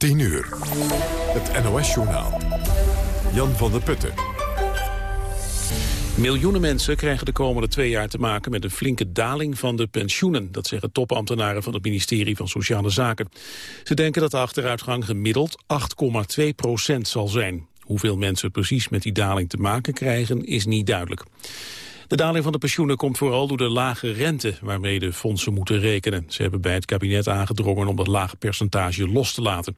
10 uur. Het NOS-journaal. Jan van der Putten. Miljoenen mensen krijgen de komende twee jaar te maken met een flinke daling van de pensioenen. Dat zeggen topambtenaren van het ministerie van Sociale Zaken. Ze denken dat de achteruitgang gemiddeld 8,2 procent zal zijn. Hoeveel mensen precies met die daling te maken krijgen is niet duidelijk. De daling van de pensioenen komt vooral door de lage rente waarmee de fondsen moeten rekenen. Ze hebben bij het kabinet aangedrongen om dat lage percentage los te laten.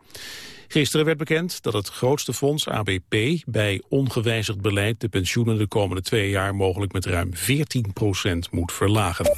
Gisteren werd bekend dat het grootste fonds, ABP, bij ongewijzigd beleid de pensioenen de komende twee jaar mogelijk met ruim 14% moet verlagen.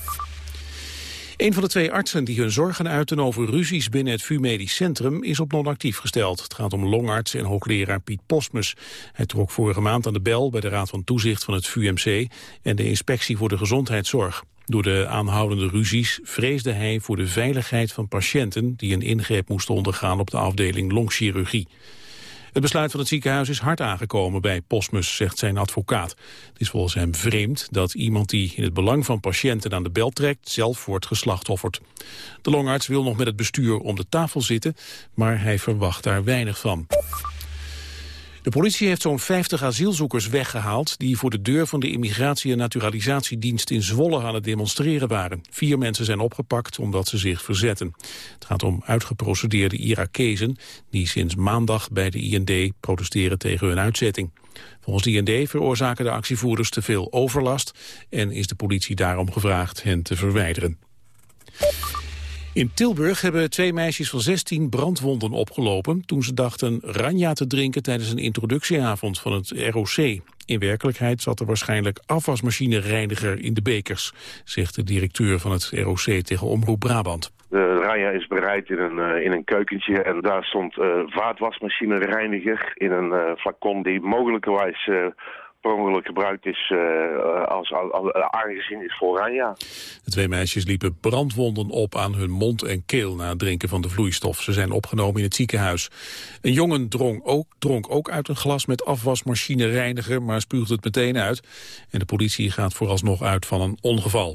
Een van de twee artsen die hun zorgen uiten over ruzies binnen het VU Medisch Centrum is op non-actief gesteld. Het gaat om longarts en hoogleraar Piet Postmus. Hij trok vorige maand aan de bel bij de Raad van Toezicht van het VUMC en de Inspectie voor de Gezondheidszorg. Door de aanhoudende ruzies vreesde hij voor de veiligheid van patiënten die een ingreep moesten ondergaan op de afdeling longchirurgie. Het besluit van het ziekenhuis is hard aangekomen bij Postmus, zegt zijn advocaat. Het is volgens hem vreemd dat iemand die in het belang van patiënten aan de bel trekt, zelf wordt geslachtofferd. De longarts wil nog met het bestuur om de tafel zitten, maar hij verwacht daar weinig van. De politie heeft zo'n 50 asielzoekers weggehaald... die voor de deur van de Immigratie- en Naturalisatiedienst in Zwolle aan het demonstreren waren. Vier mensen zijn opgepakt omdat ze zich verzetten. Het gaat om uitgeprocedeerde Irakezen... die sinds maandag bij de IND protesteren tegen hun uitzetting. Volgens de IND veroorzaken de actievoerders te veel overlast... en is de politie daarom gevraagd hen te verwijderen. In Tilburg hebben twee meisjes van 16 brandwonden opgelopen... toen ze dachten ranja te drinken tijdens een introductieavond van het ROC. In werkelijkheid zat er waarschijnlijk afwasmachinereiniger in de bekers... zegt de directeur van het ROC tegen Omroep Brabant. De ranja is bereid in een, uh, in een keukentje en daar stond uh, vaatwasmachinereiniger in een uh, flacon die mogelijkerwijs per gebruikt is uh, als, als, aangezien is voor. De twee meisjes liepen brandwonden op aan hun mond en keel na het drinken van de vloeistof. Ze zijn opgenomen in het ziekenhuis. Een jongen dronk ook, dronk ook uit een glas met afwasmachine reiniger, maar spuugde het meteen uit. En de politie gaat vooralsnog uit van een ongeval.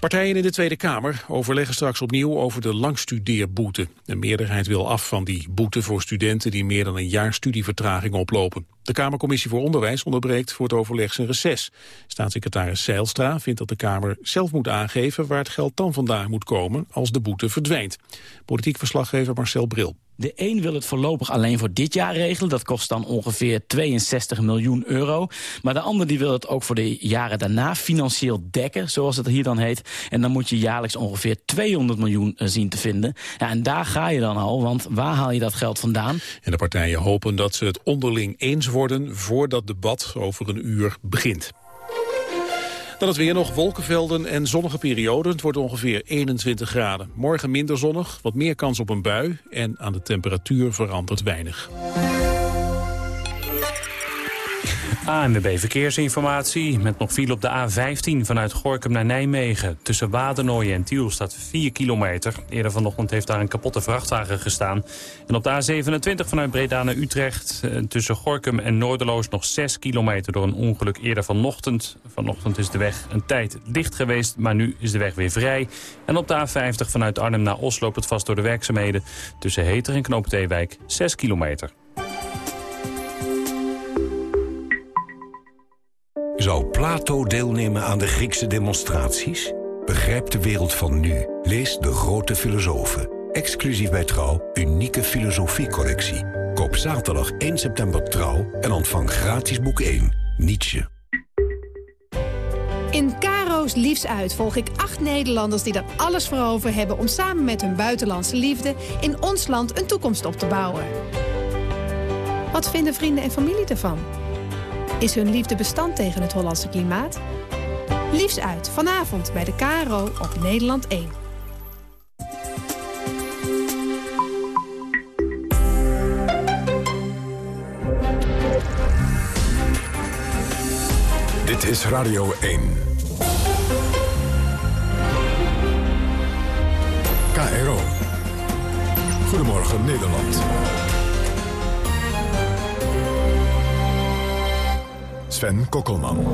Partijen in de Tweede Kamer overleggen straks opnieuw over de langstudeerboete. De meerderheid wil af van die boete voor studenten die meer dan een jaar studievertraging oplopen. De Kamercommissie voor Onderwijs onderbreekt voor het overleg zijn reces. Staatssecretaris Seilstra vindt dat de Kamer zelf moet aangeven waar het geld dan vandaan moet komen als de boete verdwijnt. Politiek verslaggever Marcel Bril. De een wil het voorlopig alleen voor dit jaar regelen. Dat kost dan ongeveer 62 miljoen euro. Maar de ander die wil het ook voor de jaren daarna financieel dekken, zoals het hier dan heet. En dan moet je jaarlijks ongeveer 200 miljoen eh, zien te vinden. Ja, en daar ga je dan al, want waar haal je dat geld vandaan? En de partijen hopen dat ze het onderling eens worden voordat debat over een uur begint. Dan het weer nog wolkenvelden en zonnige perioden. Het wordt ongeveer 21 graden. Morgen minder zonnig, wat meer kans op een bui... en aan de temperatuur verandert weinig. ANWB Verkeersinformatie met nog file op de A15 vanuit Gorkum naar Nijmegen. Tussen Wadernooien en Tiel staat 4 kilometer. Eerder vanochtend heeft daar een kapotte vrachtwagen gestaan. En op de A27 vanuit Breda naar Utrecht eh, tussen Gorkum en Noorderloos nog 6 kilometer door een ongeluk eerder vanochtend. Vanochtend is de weg een tijd dicht geweest, maar nu is de weg weer vrij. En op de A50 vanuit Arnhem naar Oslo loopt het vast door de werkzaamheden. Tussen Heter en Knoop 6 kilometer. Plato deelnemen aan de Griekse demonstraties? Begrijp de wereld van nu. Lees De Grote Filosofen. Exclusief bij Trouw, unieke filosofiecollectie. Koop zaterdag 1 september Trouw en ontvang gratis boek 1, Nietzsche. In Karo's Liefs Uit volg ik acht Nederlanders die er alles voor over hebben... om samen met hun buitenlandse liefde in ons land een toekomst op te bouwen. Wat vinden vrienden en familie ervan? Is hun liefde bestand tegen het Hollandse klimaat? Liefs uit, vanavond bij de KRO op Nederland 1. Dit is Radio 1. KRO. Goedemorgen Nederland. Sven Kokkelman.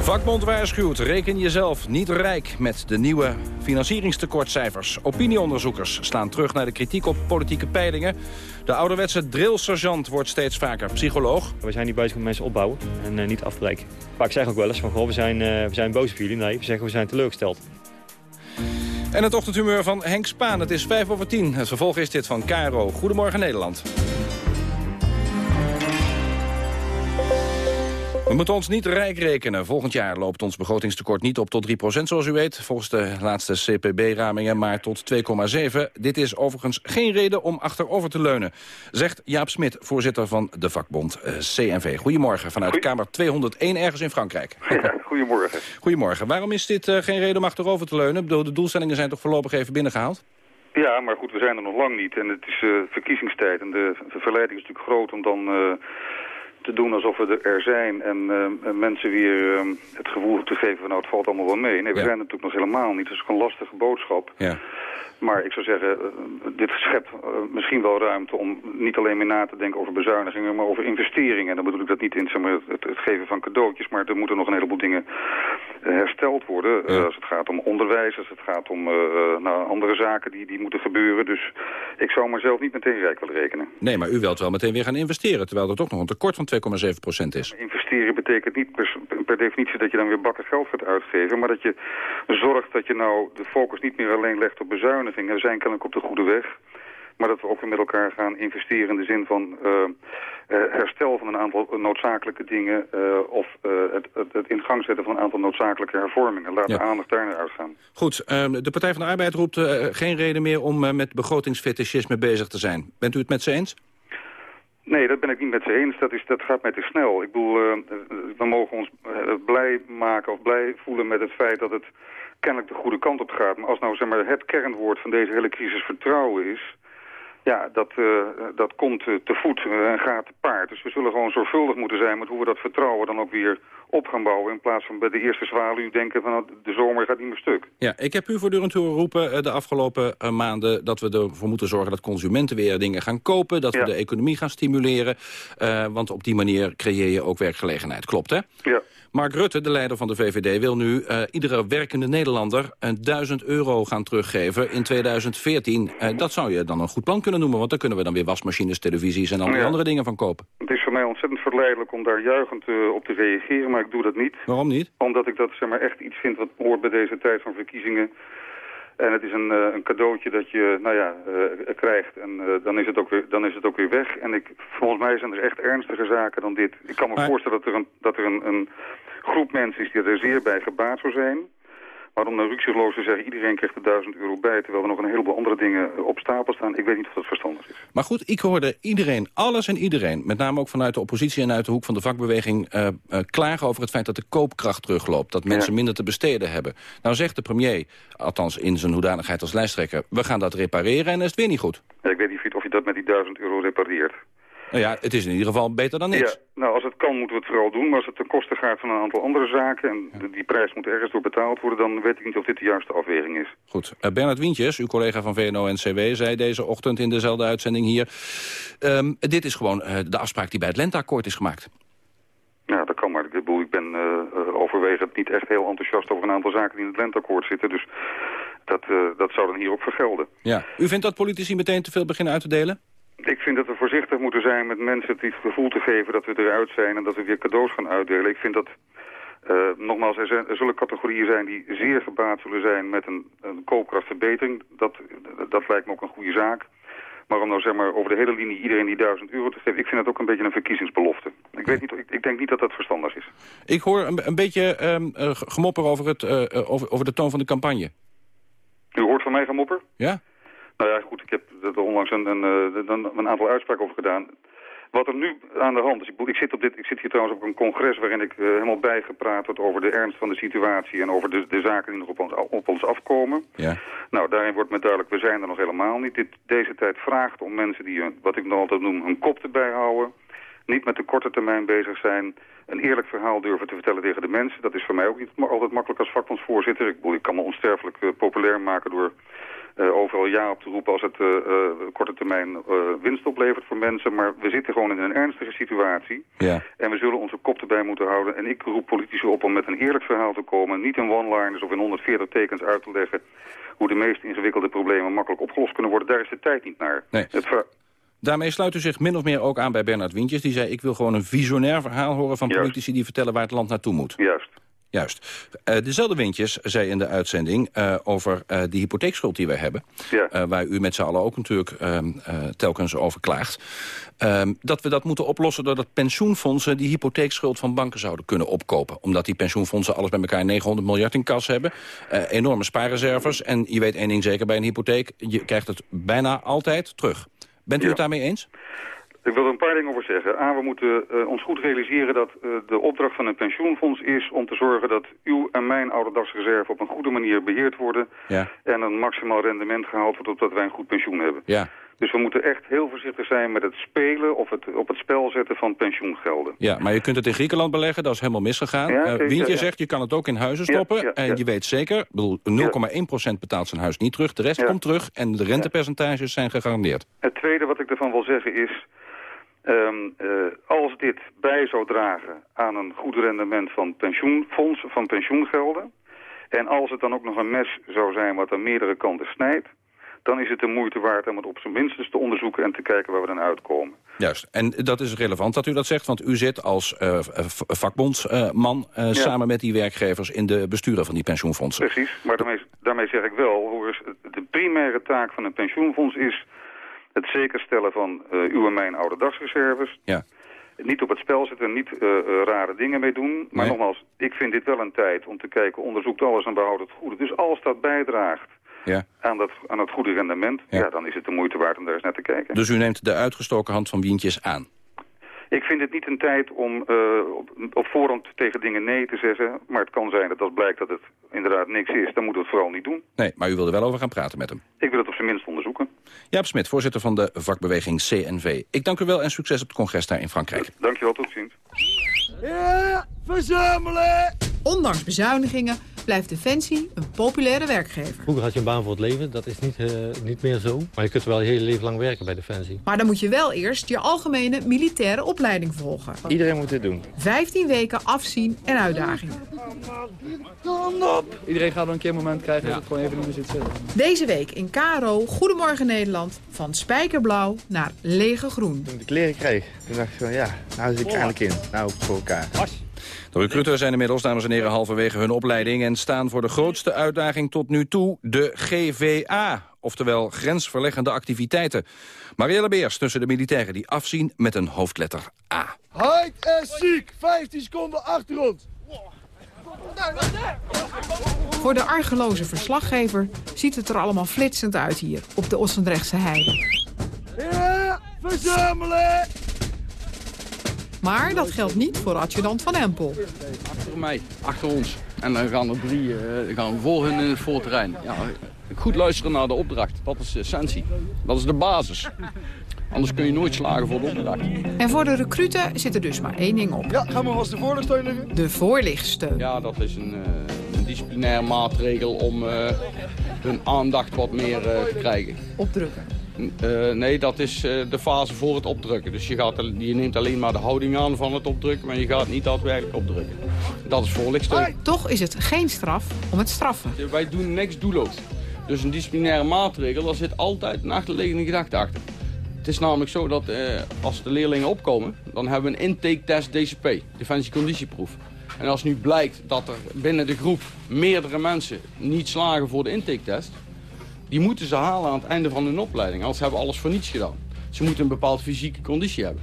Vakbond waarschuwt, reken jezelf niet rijk met de nieuwe financieringstekortcijfers. Opinieonderzoekers slaan terug naar de kritiek op politieke peilingen. De ouderwetse drillsergeant wordt steeds vaker psycholoog. We zijn niet bezig met mensen opbouwen en uh, niet afbreken. Vaak zeggen ook wel eens van, goh, we zijn, uh, we zijn boos op jullie. Nee, we zeggen we zijn teleurgesteld. En het ochtendhumeur van Henk Spaan. Het is 5 over 10. Het vervolg is dit van Caro. Goedemorgen Nederland. We moeten ons niet rijk rekenen. Volgend jaar loopt ons begrotingstekort niet op tot 3% zoals u weet. Volgens de laatste CPB-ramingen maar tot 2,7. Dit is overigens geen reden om achterover te leunen. Zegt Jaap Smit, voorzitter van de vakbond eh, CNV. Goedemorgen, vanuit Kamer 201 ergens in Frankrijk. goedemorgen. Goedemorgen. Waarom is dit uh, geen reden om achterover te leunen? De doelstellingen zijn toch voorlopig even binnengehaald? Ja, maar goed, we zijn er nog lang niet. En het is uh, verkiezingstijd. En de, de verleiding is natuurlijk groot om dan te doen alsof we er zijn en uh, mensen weer uh, het gevoel te geven van nou het valt allemaal wel mee. Nee, we zijn natuurlijk nog helemaal niet. Dat is een lastige boodschap. Ja. Maar ik zou zeggen, uh, dit schept uh, misschien wel ruimte om niet alleen meer na te denken over bezuinigingen, maar over investeringen. En dan bedoel ik dat niet in zeg maar, het, het, geven van cadeautjes, maar er moeten nog een heleboel dingen hersteld worden. Ja. als het gaat om onderwijs, als het gaat om nou, andere zaken die, die moeten gebeuren. Dus ik zou mezelf niet meteen rijk willen rekenen. Nee, maar u wilt wel meteen weer gaan investeren, terwijl er toch nog een tekort van 2,7 procent is. Investeren betekent niet per, per, definitie dat je dan weer bakken geld gaat uitgeven, maar dat je zorgt dat je nou de focus niet meer alleen legt op bezuinigingen. We zijn kennelijk op de goede weg. Maar dat we ook weer met elkaar gaan investeren in de zin van uh, herstel van een aantal noodzakelijke dingen... Uh, of het, het, het, in gang zetten van een aantal noodzakelijke hervormingen. Laat ja. de aandacht daar naar uitgaan. Goed, ehm, de Partij van de Arbeid roept geen reden meer om met begrotingsfetischisme bezig te zijn. Bent u het met ze eens? Nee, dat ben ik niet met ze eens. Dat, is, dat gaat mij te snel. Ik bedoel, uh, we mogen ons uh, blij maken of blij voelen met het feit dat het kennelijk de goede kant op gaat. Maar als nou zeg maar, het kernwoord van deze hele crisis vertrouwen is... Ja, dat, uh, dat komt te voet en gaat te paard. Dus we zullen gewoon zorgvuldig moeten zijn met hoe we dat vertrouwen dan ook weer op gaan bouwen... in plaats van bij de eerste zwaluw denken van nou, de zomer gaat niet meer stuk. Ja, ik heb u voortdurend horen roepen eh, de afgelopen uh, maanden... dat we ervoor moeten zorgen dat consumenten weer dingen gaan kopen... dat we de economie gaan stimuleren. Uh, want op die manier creëer je ook werkgelegenheid. Klopt, hè? Ja. Mark Rutte, de leider van de VVD, wil nu uh, iedere werkende Nederlander... een 1000 euro gaan teruggeven in 2014. Uh, dat zou je dan een goed plan kunnen noemen... want dan kunnen we dan weer wasmachines, televisies en allerlei ja. andere dingen van kopen. Het is voor mij ontzettend verleidelijk om daar juichend op te reageren maar ik doe dat niet. Waarom niet? Omdat ik dat zeg maar, echt iets vind wat hoort bij deze tijd van verkiezingen. En het is een, uh, een cadeautje dat je nou ja, uh, krijgt en uh, dan, is het ook weer, dan is het ook weer weg. En ik, volgens mij zijn er echt ernstige zaken dan dit. Ik kan me maar... voorstellen dat er, een, dat er een, een groep mensen is die er zeer bij gebaat zou zijn. Maar om naar ruksigloos te zeggen, iedereen krijgt er 1000 euro bij... terwijl er nog een heleboel andere dingen op stapel staan. Ik weet niet of dat verstandig is. Maar goed, ik hoorde iedereen, alles en iedereen... met name ook vanuit de oppositie en uit de hoek van de vakbeweging... Uh, uh, klagen over het feit dat de koopkracht terugloopt. Dat mensen ja. minder te besteden hebben. Nou zegt de premier, althans in zijn hoedanigheid als lijsttrekker... we gaan dat repareren en is het weer niet goed. Ja, ik weet niet of je dat met die 1000 euro repareert. Nou ja, het is in ieder geval beter dan niks. Ja, nou, als het kan moeten we het vooral doen. Maar als het ten koste gaat van een aantal andere zaken... en ja. die prijs moet ergens door betaald worden... dan weet ik niet of dit de juiste afweging is. Goed. Uh, Bernard Wientjes, uw collega van VNO-NCW... zei deze ochtend in dezelfde uitzending hier... Um, dit is gewoon uh, de afspraak die bij het Lenteakkoord is gemaakt. Ja, dat kan maar. Ik, bedoel, ik ben uh, overwegend niet echt heel enthousiast over een aantal zaken die in het Lenteakkoord zitten. Dus dat, dat zou dan hier ook vergelden. Ja. U vindt dat politici meteen te veel beginnen uit te delen? Ik vind dat we voorzichtig moeten zijn met mensen het gevoel te geven dat we eruit zijn en dat we weer cadeaus gaan uitdelen. Ik vind dat, uh, nogmaals, er, zijn, er, zullen categorieën zijn die zeer gebaat zullen zijn met een, een koopkrachtverbetering. Dat, dat lijkt me ook een goede zaak. Maar om nou zeg maar over de hele linie iedereen die 1000 euro te geven... ik vind dat ook een beetje een verkiezingsbelofte. Ik, weet niet, ik, ik denk niet dat dat verstandig is. Ik hoor een, een beetje um, uh, gemopper over, het, uh, over, over de toon van de campagne. U hoort van mij gemopper? Ja. Nou ja, goed, ik heb er onlangs een, een, een, een aantal uitspraken over gedaan. Wat er nu aan de hand is, ik, ik, zit, op dit, ik zit hier trouwens op een congres waarin ik uh, helemaal bijgepraat word over de ernst van de situatie en over de, de zaken die nog op ons, op ons afkomen. Ja. Nou, daarin wordt me duidelijk, we zijn er nog helemaal niet. Dit, deze tijd vraagt om mensen die, wat ik nog altijd noem, een kop erbij houden. Niet met de korte termijn bezig zijn. Een eerlijk verhaal durven te vertellen tegen de mensen. Dat is voor mij ook niet altijd makkelijk als vakbondsvoorzitter. Ik, ik kan me onsterfelijk uh, populair maken door overal ja op te roepen als het uh, uh, korte termijn winst oplevert voor mensen. Maar we zitten gewoon in een ernstige situatie. Ja. En we zullen onze kop erbij moeten houden. En ik roep politici op om met een eerlijk verhaal te komen. Niet in one-liners of in 140 tekens uit te leggen hoe de meest ingewikkelde problemen makkelijk opgelost kunnen worden. Daar is de tijd niet naar. Nee. Daarmee sluit u zich min of meer ook aan bij Bernard Wintjes. Die zei, ik wil gewoon een visionair verhaal horen van politici... die vertellen waar het land naartoe moet. Juist. Juist. Uh, dezelfde Wintjes zei in de uitzending uh, over uh, die hypotheekschuld die we hebben. Ja. waar u met z'n allen ook natuurlijk ehm, telkens over klaagt. Ehm, dat we dat moeten oplossen doordat pensioenfondsen die hypotheekschuld van banken zouden kunnen opkopen. Omdat die pensioenfondsen alles bij elkaar 900 miljard in kas hebben. enorme spaarreserves. En je weet één ding zeker bij een hypotheek. Je krijgt het bijna altijd terug. Bent u Ja. het daarmee eens? Ik wil er een paar dingen over zeggen. A, we moeten uh, ons goed realiseren dat uh, de opdracht van een pensioenfonds is om te zorgen dat uw en mijn ouderdagsreserve op een goede manier beheerd worden Ja. en een maximaal rendement gehaald wordt opdat wij een goed pensioen hebben. Ja. Dus we moeten echt heel voorzichtig zijn met het spelen of het op het spel zetten van pensioengelden. Ja, maar je kunt het in Griekenland beleggen, dat is helemaal misgegaan. Ja, Eh, ja. zegt, je kan het ook in huizen stoppen. ja, en je weet zeker, ik bedoel, 0,1% betaalt zijn huis niet terug. De rest komt terug en de rentepercentages zijn gegarandeerd. Het tweede wat ik ervan wil zeggen is... ehm, eh, als dit bij zou dragen aan een goed rendement van pensioenfondsen, van pensioengelden... en als het dan ook nog een mes zou zijn wat aan meerdere kanten snijdt... dan is het de moeite waard om het op zijn minstens te onderzoeken en te kijken waar we dan uitkomen. Juist. En dat is relevant dat u dat zegt, want u zit als v- vakbondsman... samen met die werkgevers in de besturen van die pensioenfondsen. Precies, maar daarmee, daarmee zeg ik wel, hoor eens, de primaire taak van een pensioenfonds is het zekerstellen van eh, uw en mijn ouderdagsreserves. Ja. Niet op het spel zetten, niet eh, eh, rare dingen mee doen. Maar Nee. nogmaals, ik vind dit wel een tijd om te kijken, onderzoekt alles en behoudt het goede. Dus als dat bijdraagt Ja. aan, dat, aan het goede rendement, Ja. ja. dan is het de moeite waard om daar eens naar te kijken. Dus u neemt de uitgestoken hand van Wientjes aan. Ik vind het niet een tijd om eh, op, op voorhand tegen dingen nee te zeggen. Maar het kan zijn dat als blijkt dat het inderdaad niks is, dan moeten we het vooral niet doen. Nee, maar u wil er wel over gaan praten met hem. Ik wil het op zijn minst onderzoeken. Jaap Smit, voorzitter van de vakbeweging CNV. Ik dank u wel en succes op het congres daar in Frankrijk. Dankjewel, tot ziens. Ja, verzamelen! Ondanks bezuinigingen blijft Defensie een populaire werkgever. Vroeger had je een baan voor het leven, dat is niet, eh, niet meer zo. Maar je kunt wel je hele leven lang werken bij Defensie. Maar dan moet je wel eerst je algemene militaire opleiding volgen. Iedereen moet dit doen. 15 weken afzien en uitdagingen. Iedereen gaat wel een keer een moment krijgen dat het gewoon even niet meer zit zitten. Deze week in Karo, Goedemorgen Nederland, van spijkerblauw naar lege groen. Toen ik de kleren kreeg, toen dacht ik van ja, nou zit ik eindelijk in. Nou, voor elkaar. De recruters zijn inmiddels, dames en heren, halverwege hun opleiding... en staan voor de grootste uitdaging tot nu toe, de GVA. Oftewel grensverleggende activiteiten. Marielle Beers tussen de militairen die afzien met een hoofdletter A. Heid en ziek, 15 seconden achter ons. Voor de argeloze verslaggever ziet het er allemaal flitsend uit hier, op de Ossendrechtse heide. Ja, verzamelen! Maar dat geldt niet voor adjudant Van Empel. Achter mij, achter ons. En dan gaan er drie eh, gaan we voor hun in het voorterrein. Ja, goed luisteren naar de opdracht, dat is de essentie. Dat is de basis. Anders kun je nooit slagen voor de opdracht. En voor de recruten zit er dus maar één ding op. Ja, ga maar als de voorlichtsteun liggen. De voorlichtsteun. Ja, dat is een, eh, een disciplinair maatregel om eh, hun aandacht wat meer eh, te krijgen. Opdrukken. Eh, nee, dat is eh, de fase voor het opdrukken. Dus je, gaat, je neemt alleen maar de houding aan van het opdrukken, maar je gaat niet daadwerkelijk opdrukken. Dat is voorlichtsteun. Toch is het geen straf om het straffen. Wij doen niks doelloos. Dus een disciplinaire maatregel, daar zit altijd een achterliggende gedachte achter. Het is namelijk zo dat eh, als de leerlingen opkomen, dan hebben we een intake test DCP, Defensie Conditieproef. En als nu blijkt dat er binnen de groep meerdere mensen niet slagen voor de intake test, die moeten ze halen aan het einde van hun opleiding. Anders hebben we alles voor niets gedaan. Ze moeten een bepaald fysieke conditie hebben.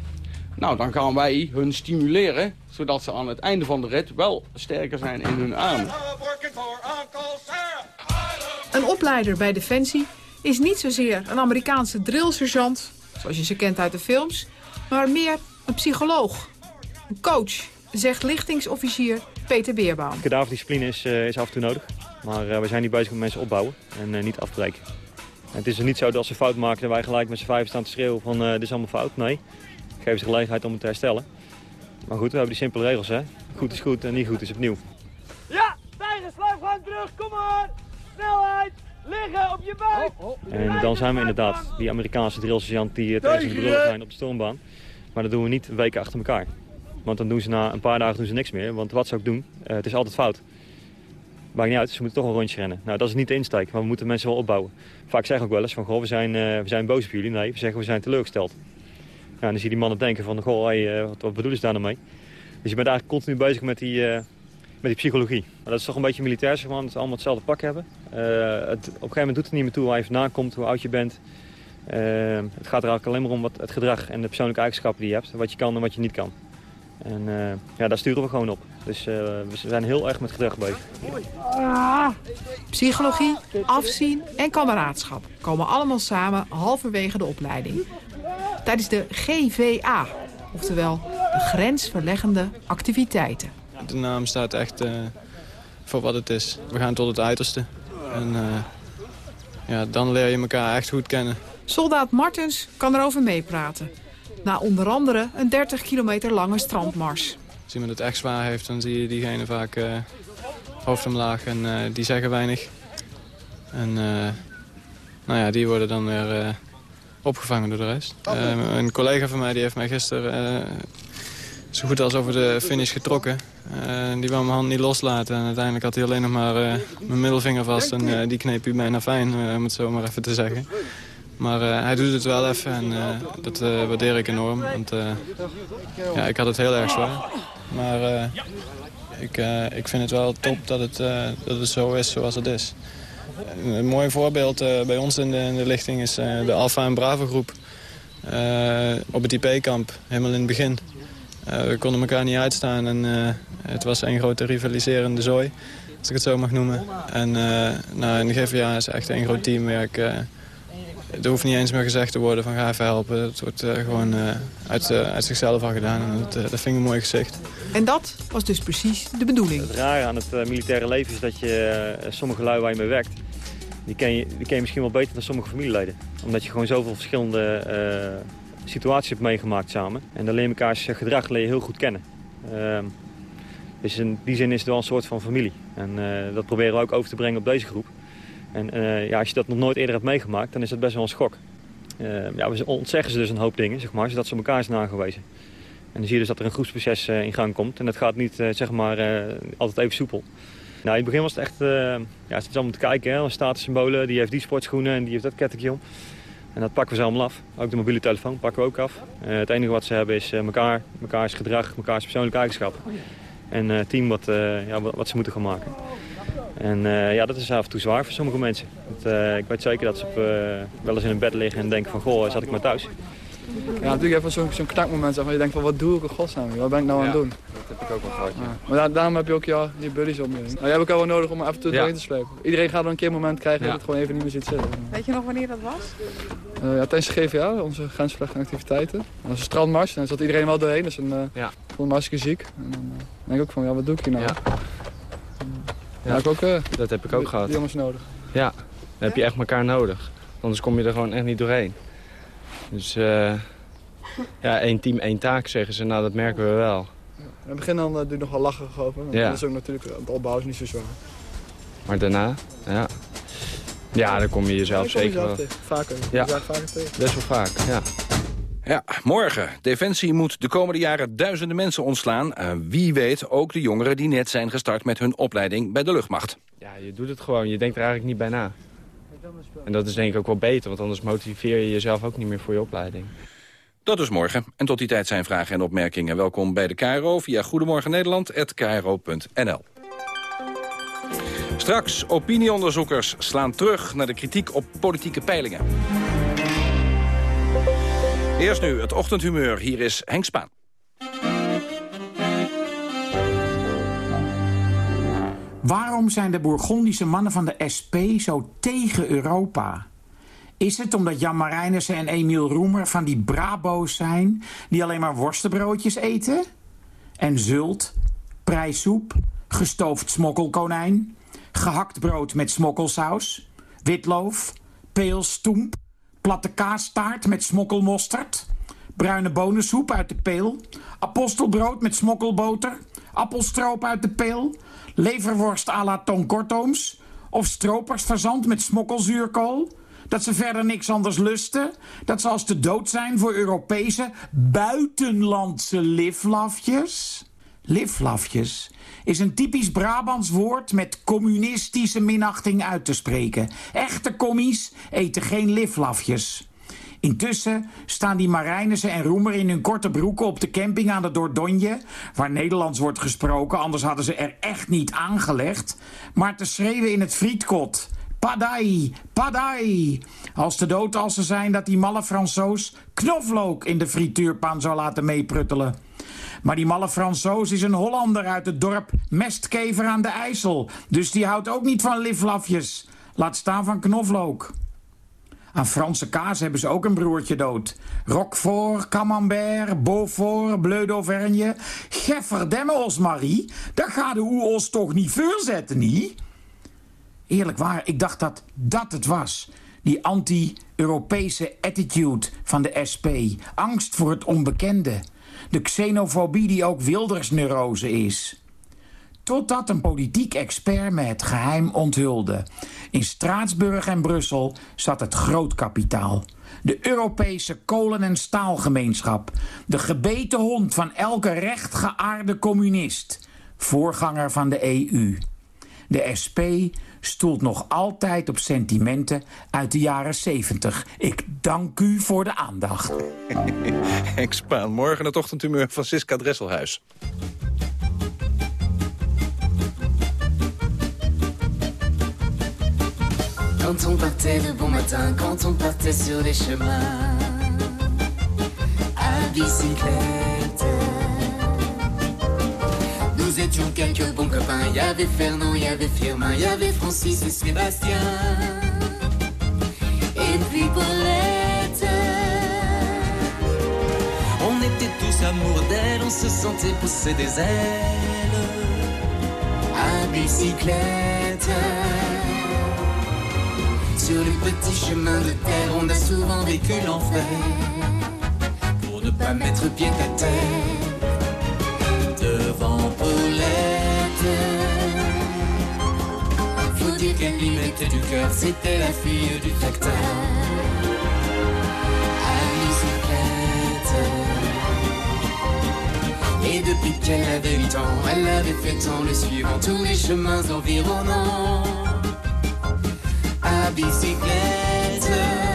Nou, dan gaan wij hun stimuleren, zodat ze aan het einde van de rit wel sterker zijn in hun armen. Een opleider bij Defensie is niet zozeer een Amerikaanse drillsergeant, zoals je ze kent uit de films, maar meer een psycholoog, een coach, zegt lichtingsofficier Peter Beerbaum. Kadaverdiscipline is, eh, is af en toe nodig. Maar eh, we zijn niet bezig met mensen opbouwen en eh, niet afbreken. En het is er niet zo dat als ze fout maken dat wij gelijk met z'n vijf staan te schreeuwen van eh, dit is allemaal fout. Nee, geef ze gelegenheid om het te herstellen. Maar goed, we hebben die simpele regels hè. Goed is goed en niet goed is opnieuw. Ja, tijgers, sluip gewoon terug, kom maar! Snelheid! Liggen op je buik! En dan zijn we inderdaad die Amerikaanse drillsergeant die tegen de brullen zijn op de stormbaan. Maar dat doen we niet weken achter elkaar. Want dan doen ze na een paar dagen doen ze niks meer. Want wat ze ook doen, uh, het is altijd fout. Maakt niet uit, ze moeten toch een rondje rennen. Nou, dat is niet de insteek, maar we moeten mensen wel opbouwen. Vaak zeggen ook wel eens van, goh, we zijn, uh, we zijn boos op jullie. Nee, we zeggen, we zijn teleurgesteld. Nou, dan zie je die mannen denken van, goh, uh, wat, wat bedoelen ze daar nou mee? Dus je bent eigenlijk continu bezig met die, uh, met die psychologie. Maar dat is toch een beetje militair, zeg maar, dat we allemaal hetzelfde pak hebben. Het, op een gegeven moment doet het niet meer toe waar je vandaan komt, hoe oud je bent. Het gaat er eigenlijk alleen maar om wat, het gedrag en de persoonlijke eigenschappen die je hebt. Wat je kan en wat je niet kan. En ja, daar sturen we gewoon op. Dus we zijn heel erg met gedrag bezig. Psychologie, afzien en kameraadschap komen allemaal samen halverwege de opleiding. Tijdens de GVA, oftewel de grensverleggende activiteiten. De naam staat echt uh, voor wat het is. We gaan tot het uiterste. En uh, ja, dan leer je elkaar echt goed kennen. Soldaat Martens kan erover meepraten. Na onder andere een 30 kilometer lange strandmars. Als iemand het echt zwaar heeft, dan zie je diegene vaak uh, hoofd omlaag en uh, die zeggen weinig. En nou ja, die worden dan weer opgevangen door de rest. Uh, een collega van mij die heeft mij gisteren uh, zo goed als over de finish getrokken. Uh, die wou mijn hand niet loslaten. En uiteindelijk had hij alleen nog maar mijn middelvinger vast. En die kneep hij bijna fijn, om het zo maar even te zeggen. Maar hij doet het wel even en dat waardeer ik enorm. Want ja, ik had het heel erg zwaar. Maar ik, ik vind het wel top dat het, dat het zo is zoals het is. Een mooi voorbeeld bij ons in de, in de lichting is de Alpha en Bravo groep. Op het IP-kamp, helemaal in het begin. we konden elkaar niet uitstaan en het was een grote rivaliserende zooi, als ik het zo mag noemen. En nou, in de GVA is echt een groot teamwerk. Er hoeft niet eens meer gezegd te worden van ga even helpen. Het wordt gewoon uit, uit, zichzelf al gedaan en dat, dat vind ik een mooi gezicht. En dat was dus precies de bedoeling. Het rare aan het uh, militaire leven is dat je uh, sommige lui waar je mee werkt... Die ken, je, die ken je misschien wel beter dan sommige familieleden. Omdat je gewoon zoveel verschillende uh, situaties hebt meegemaakt samen. En dan leer je elkaars gedrag leer je heel goed kennen. dus in die zin is het wel een soort van familie. En dat proberen we ook over te brengen op deze groep. En ja, als je dat nog nooit eerder hebt meegemaakt, dan is dat best wel een schok. ja, we ontzeggen ze dus een hoop dingen, zeg maar, zodat ze elkaar zijn aangewezen. En dan zie je dus dat er een groepsproces uh, in gang komt. En dat gaat niet zeg maar, altijd even soepel. Nou, in het begin was het echt... ja, het is allemaal te kijken. Hè. Statussymbolen, die heeft die sportschoenen en die heeft dat kettingje om. En dat pakken we ze allemaal af. Ook de mobiele telefoon pakken we ook af. het enige wat ze hebben is elkaar, mekaars gedrag, mekaars persoonlijke eigenschappen. En het team wat, ja, wat ze moeten gaan maken. En ja, dat is af en toe zwaar voor sommige mensen. Want, ik weet zeker dat ze op, wel eens in een bed liggen en denken van... goh, zat ik maar thuis. Ja, natuurlijk even zo'n zo'n knakmoment zeg maar je denkt van wat doe ik in godsnaam, wat ben ik nou aan het doen? Dat heb ik ook wel gehad, ja. ja. Maar daar, daarom heb je ook ja, die buddies om je heen. Maar die heb ik wel nodig om even toe ja. te slepen. Iedereen gaat dan een keer een moment krijgen dat het gewoon even niet meer ziet zitten. Weet je nog wanneer dat was? Uh, ja, tijdens de GVA, onze grensverleggende activiteiten. Dat was een strandmars en dan zat iedereen wel doorheen, dus een, uh, ja. vond me hartstikke ziek. En dan uh, denk ik ook van ja, wat doe ik hier nou? Ja. Ja, ik ook, dat heb ik ook die, gehad. Die jongens nodig. Ja, dan heb je echt elkaar nodig. Anders kom je er gewoon echt niet doorheen. Dus... Uh, ja, één team, één taak zeggen ze. Nou, dat merken we wel. Ja, in het begin dan uh, doe je nog wel lachen over. Ja. Dat is ook natuurlijk, het opbouwen is niet zo zwaar. Maar daarna, ja. Ja, dan kom je jezelf ja, zeker wel. Vaker. Ja, vaker tegen. best wel vaak, ja. Ja, morgen. Defensie moet de komende jaren duizenden mensen ontslaan. Uh, wie weet ook de jongeren die net zijn gestart met hun opleiding bij de luchtmacht. Ja, je doet het gewoon. Je denkt er eigenlijk niet bij na. En dat is denk ik ook wel beter, want anders motiveer je jezelf ook niet meer voor je opleiding. Dat is morgen. En tot die tijd zijn vragen en opmerkingen. Welkom bij de KRO via Goedemorgen Nederland@kro.nl. Straks, opinieonderzoekers slaan terug naar de kritiek op politieke peilingen. Eerst nu het ochtendhumeur. Hier is Henk Spaan. Waarom zijn de Bourgondische mannen van de SP zo tegen Europa? Is het omdat Jan Marijnissen en Emiel Roemer van die brabo's zijn... die alleen maar worstenbroodjes eten? En zult, prijssoep, gestoofd smokkelkonijn... gehakt brood met smokkelsaus, witloof, peelstoemp... platte kaastaart met smokkelmosterd... bruine bonensoep uit de peel... apostelbrood met smokkelboter... appelstroop uit de peel... leverworst à la Ton Kortooms Of stropersfazant met smokkelzuurkool? Dat ze verder niks anders lusten? Dat ze als te dood zijn voor Europese buitenlandse liflafjes? Liflafjes is een typisch Brabants woord met communistische minachting uit te spreken. Echte commies eten geen liflafjes. Intussen staan die Marijnissen en Roemer in hun korte broeken op de camping aan de Dordogne, waar Nederlands wordt gesproken, anders hadden ze er echt niet aangelegd, maar te schreeuwen in het frietkot. Padai, padai. Als te dood als ze zijn dat die malle Fransoos knoflook in de frituurpan zou laten meepruttelen. Maar die malle Fransoos is een Hollander uit het dorp Mestkever aan de IJssel. Dus die houdt ook niet van liflafjes. Laat staan van knoflook. Aan Franse kaas hebben ze ook een broertje dood. Roquefort, Camembert, Beaufort, Bleu d'Auvergne. Gefferdemme ons, Marie. Daar gaat de ons toch niet voorzetten, niet? Eerlijk waar, ik dacht dat dat het was. Die anti-Europese attitude van de SP. Angst voor het onbekende. De xenofobie die ook Wildersneurose is. Totdat een politiek expert me het geheim onthulde. In Straatsburg en Brussel zat het grootkapitaal. De Europese kolen- en staalgemeenschap. De gebeten hond van elke rechtgeaarde communist. Voorganger van de EU. De SP stoelt nog altijd op sentimenten uit de jaren 70. Ik dank u voor de aandacht. Henk Spaan, morgen het ochtendhumeur van Siska Dresselhuis. Quand on partait de bon matin, quand on partait sur les chemins à bicyclette. Nous étions quelques bons copains, il y avait Fernand, il y avait Firmin, il y avait Francis et Sébastien. Et puis Paulette. On était tous amoureux d'elle, on se sentait pousser des ailes à bicyclette. Sur les petits chemins de terre, on a souvent vécu l'enfer. Pour ne pas mettre pied à terre devant Paulette. Faut dire qu'elle y mettait du cœur, c'était la fille du bicyclette. Et depuis qu'elle avait 8 ans, elle avait fait tant le suivant tous les chemins environnants à bicyclette.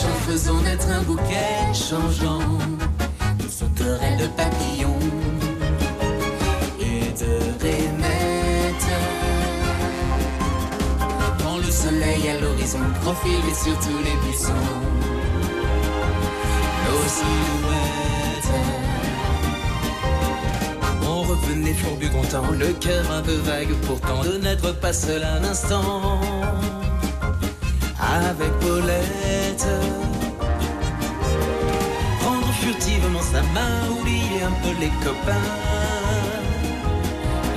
Les champs, faisant naître un bouquet changeant de sauterelles de papillons et de rainettes. Quand le soleil à l'horizon profilait sur tous les buissons, nos silhouettes. On revenait fourbu content, le cœur un peu vague pourtant de n'être pas seul un instant avec Paulette. Prendre furtivement sa main, oublier un peu les copains,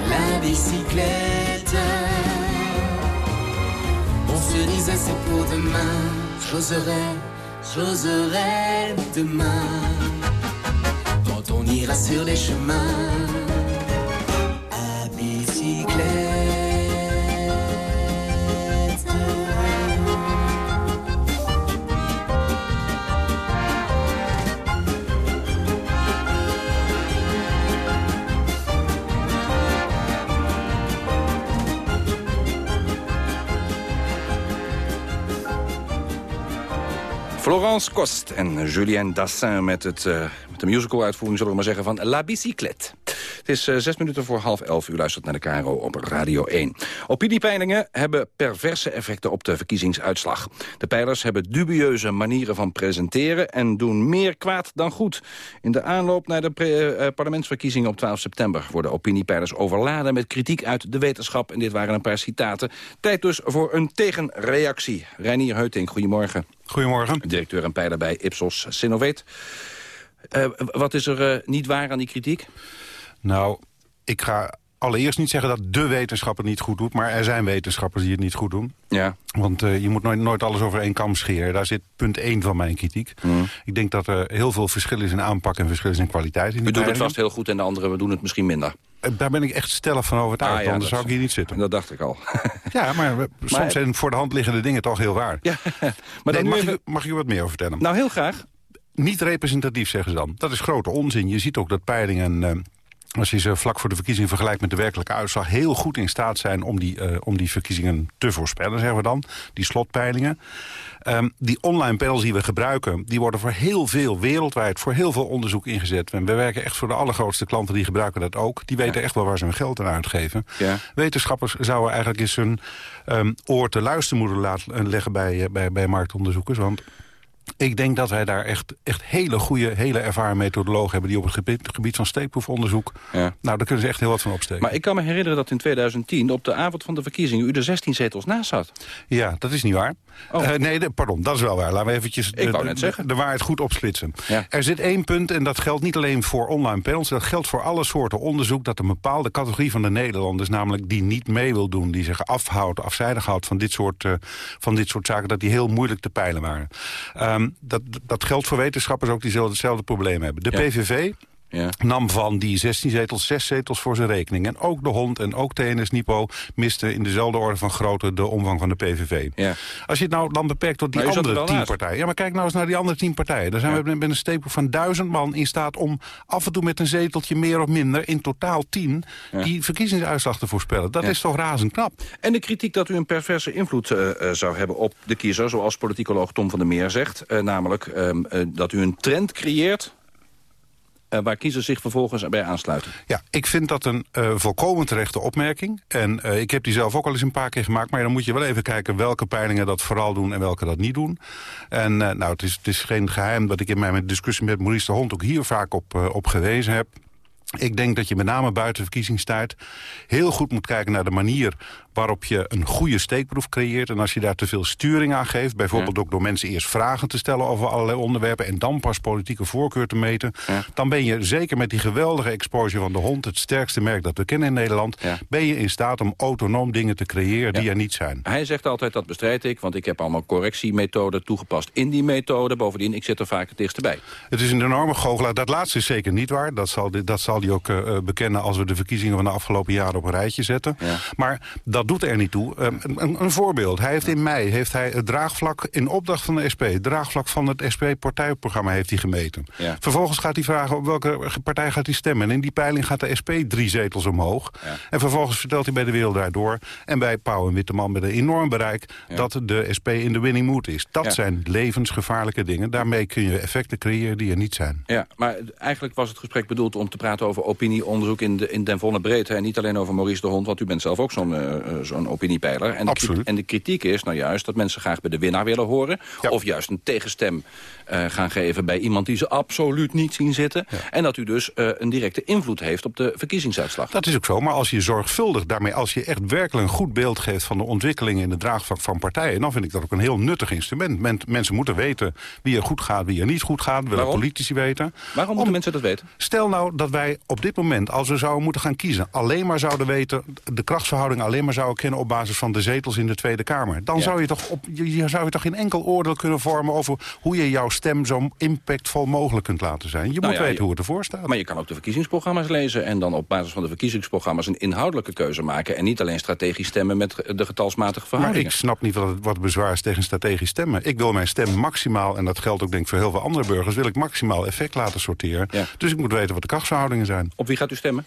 la bicyclette. On se disait c'est pour demain, j'oserai, j'oserai demain. Quand on ira sur les chemins Florence Kost en Julien Dassin met, het, uh, met de musical-uitvoering, zullen we maar zeggen, van La Bicyclette. Het is uh, zes minuten voor half elf. U luistert naar de KRO op Radio 1. Opiniepeilingen hebben perverse effecten op de verkiezingsuitslag. De peilers hebben dubieuze manieren van presenteren... en doen meer kwaad dan goed. In de aanloop naar de uh, parlementsverkiezingen op 12 september... worden opiniepeilers overladen met kritiek uit de wetenschap. En dit waren een paar citaten. Tijd dus voor een tegenreactie. Reinier Heutink, goedemorgen. Goedemorgen. Directeur en peiler bij Ipsos Sinovet. Uh, wat is er uh, niet waar aan die kritiek? Nou, ik ga allereerst niet zeggen dat de wetenschap het niet goed doet... maar er zijn wetenschappers die het niet goed doen. Ja. Want uh, je moet nooit, nooit alles over één kam scheren. Daar zit punt één van mijn kritiek. Mm. Ik denk dat er heel veel verschil is in aanpak en verschil is in kwaliteit. In We doen het vast heel goed en de anderen we doen het misschien minder. Uh, daar ben ik echt stellig van overtuigd, ah, ja, anders zou ik hier niet zitten. Dat dacht ik al. ja, maar, soms zijn voor de hand liggende dingen toch heel waar. Ja, maar dan mag, even... u, mag u wat meer over vertellen? Nou, heel graag. Niet representatief, zeggen ze dan. Dat is grote onzin. Je ziet ook dat peilingen... Uh, als je ze vlak voor de verkiezing vergelijkt met de werkelijke uitslag... heel goed in staat zijn om die, uh, om die verkiezingen te voorspellen, zeggen we dan. Die slotpeilingen. Um, die online panels die we gebruiken... die worden voor heel veel wereldwijd, voor heel veel onderzoek ingezet. En we werken echt voor de allergrootste klanten, die gebruiken dat ook. Die weten ja. echt wel waar ze hun geld aan uitgeven. Ja. Wetenschappers zouden eigenlijk eens hun um, oor te luisteren moeten laten leggen bij, bij, bij marktonderzoekers. Want ik denk dat wij daar echt, echt hele goede, hele ervaren methodologen hebben... die op het gebied, gebied van steekproefonderzoek... Ja. nou, daar kunnen ze echt heel wat van opsteken. Maar ik kan me herinneren dat in 2010, op de avond van de verkiezingen... u er 16 zetels naast zat. Ja, dat is niet waar. Oh. Uh, nee, de, pardon, dat is wel waar. Laten we eventjes ik de, wou net de, zeggen. de waarheid goed opsplitsen. Ja. Er zit één punt, en dat geldt niet alleen voor online panels... dat geldt voor alle soorten onderzoek... dat een bepaalde categorie van de Nederlanders... namelijk die niet mee wil doen, die zich afhoudt... afzijdig houdt van dit soort, uh, van dit soort zaken... dat die heel moeilijk te peilen waren. Um, dat, dat geldt voor wetenschappers ook die zullen hetzelfde probleem hebben. De Ja. PVV Ja. nam van die 16 zetels 6 zetels voor zijn rekening. En ook de Hond en ook TNS Nipo misten in dezelfde orde van grootte de omvang van de PVV. Ja. Als je het nou dan beperkt tot die er andere tien partijen. Ja, maar kijk nou eens naar die andere tien partijen. Daar zijn Ja. we met een steekproef van duizend man in staat om af en toe met een zeteltje meer of minder, in totaal tien, die verkiezingsuitslag te voorspellen. Dat is toch razend knap. En de kritiek dat u een perverse invloed eh, eh, zou hebben op de kiezer... zoals politicoloog Tom van der Meer zegt. eh, namelijk ehm, eh, dat u een trend creëert... eh, waar kiezers zich vervolgens bij aansluiten. Ja, ik vind dat een eh, volkomen terechte opmerking. En eh, ik heb die zelf ook al eens een paar keer gemaakt. Maar dan moet je wel even kijken welke peilingen dat vooral doen en welke dat niet doen. En nou, het is, het is geen geheim dat ik in mijn discussie met Maurice de Hond ook hier vaak op, op gewezen heb. Ik denk dat je met name buiten verkiezingstijd heel goed moet kijken naar de manier waarop je een goede steekproef creëert. En als je daar te veel sturing aan geeft, bijvoorbeeld ook door mensen eerst vragen te stellen over allerlei onderwerpen en dan pas politieke voorkeur te meten, Ja. dan ben je zeker met die geweldige exposure van de hond, het sterkste merk dat we kennen in Nederland, Ja. ben je in staat om autonoom dingen te creëren die er niet zijn. Hij zegt altijd, dat bestrijd ik, want ik heb allemaal correctiemethoden toegepast in die methode. Bovendien, ik zit er vaak het dichtst bij. Het is een enorme goochelaar. Dat laatste is zeker niet waar. Dat zal, dat zal hij ook eh, eh, bekennen als we de verkiezingen van de afgelopen jaren op een rijtje zetten. Maar dat doet er niet toe. Um, een, een, voorbeeld. Hij heeft in mei heeft hij het draagvlak in opdracht van de SP... het draagvlak van het SP-partijprogramma heeft hij gemeten. Ja. Vervolgens gaat hij vragen op welke partij gaat hij stemmen. En in die peiling gaat de SP drie zetels omhoog. Ja. En vervolgens vertelt hij bij de Wereld Draait Door... en bij Pauw en Witteman met een enorm bereik... Ja. dat de SP in de winning mood is. Dat zijn levensgevaarlijke dingen. Daarmee kun je effecten creëren die er niet zijn. Ja, maar eigenlijk was het gesprek bedoeld om te praten over opinieonderzoek in, de, in den volle breedte. En niet alleen over Maurice de Hond, want u bent zelf ook zo'n eh, zo'n opiniepeiler. En de, Absoluut. en de kritiek is nou juist dat mensen graag bij de winnaar willen horen. Ja. Of juist een tegenstem eh, gaan geven bij iemand die ze absoluut niet zien zitten. En dat u dus eh, een directe invloed heeft op de verkiezingsuitslag. Dat is ook zo, maar als je zorgvuldig daarmee... als je echt werkelijk een goed beeld geeft van de ontwikkelingen... in het draagvlak van partijen, dan vind ik dat ook een heel nuttig instrument. Men- mensen moeten weten wie er goed gaat, wie er niet goed gaat. Willen Waarom? politici weten. Waarom moeten mensen dat weten? Stel nou dat wij op dit moment, als we zouden moeten gaan kiezen... alleen maar zouden weten, de krachtsverhouding alleen maar zouden kennen... op basis van de zetels in de Tweede Kamer. Dan Ja. zou, je toch op, je, je zou je toch geen enkel oordeel kunnen vormen... over hoe je jouw stem zo impactvol mogelijk kunt laten zijn. Je Nou moet ja, weten je- hoe het ervoor staat. Maar je kan ook de verkiezingsprogramma's lezen... en dan op basis van de verkiezingsprogramma's een inhoudelijke keuze maken... en niet alleen strategisch stemmen met de getalsmatige Maar verhoudingen. ik snap niet wat het, wat het bezwaar is tegen strategisch stemmen. Ik wil mijn stem maximaal, en dat geldt ook denk ik voor heel veel andere burgers... wil ik maximaal effect laten sorteren. Ja. Dus ik moet weten wat de krachtsverhoudingen zijn. Op wie gaat u stemmen?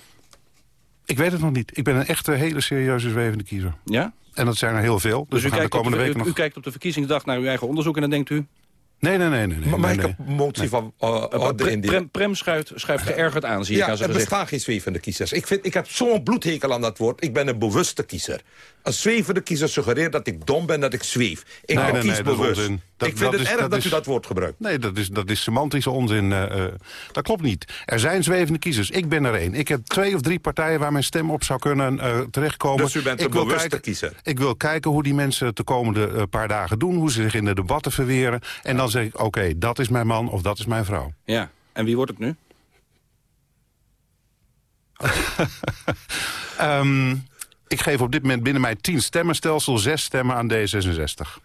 Ik weet het nog niet. Ik ben een echte, hele serieuze zwevende kiezer. Ja? En dat zijn er heel veel. Dus, Dus, u, de kijkt komende de, u, nog... u kijkt op de verkiezingsdag naar uw eigen onderzoek... en dan denkt u... Nee, nee, nee. nee, nee, Maar nee, ik een motie van uh, Uh, orde Prem, indienen? Prem, Prem schuift, schuift geërgerd aan, zie ik Ja, aan zijn er bestaan geen zwevende kiezers. Ik, vind, ik heb zo'n bloedhekel aan dat woord. Ik ben een bewuste kiezer. Een zwevende kiezer suggereert dat ik dom ben, dat ik zweef. Ik Nee, ben kiesbewust. Dat- ik vind dat het is- erg dat dat, is- u dat woord gebruikt. Nee, dat is, dat is semantische onzin. eh, eh. dat klopt niet. Er zijn zwevende kiezers. Ik ben er één. Ik heb twee of drie partijen waar mijn stem op zou kunnen eh, terechtkomen. Dus u bent ik een bewuste kijken, kiezer. Ik wil kijken hoe die mensen het de komende eh, paar dagen doen. Hoe ze zich in de debatten verweren. En dan zeg ik, oké, dat is mijn man of dat is mijn vrouw. Ja, en wie wordt het nu? Ehm, ik geef op dit moment binnen mij tien stemmenstelsel, zes stemmen aan D66.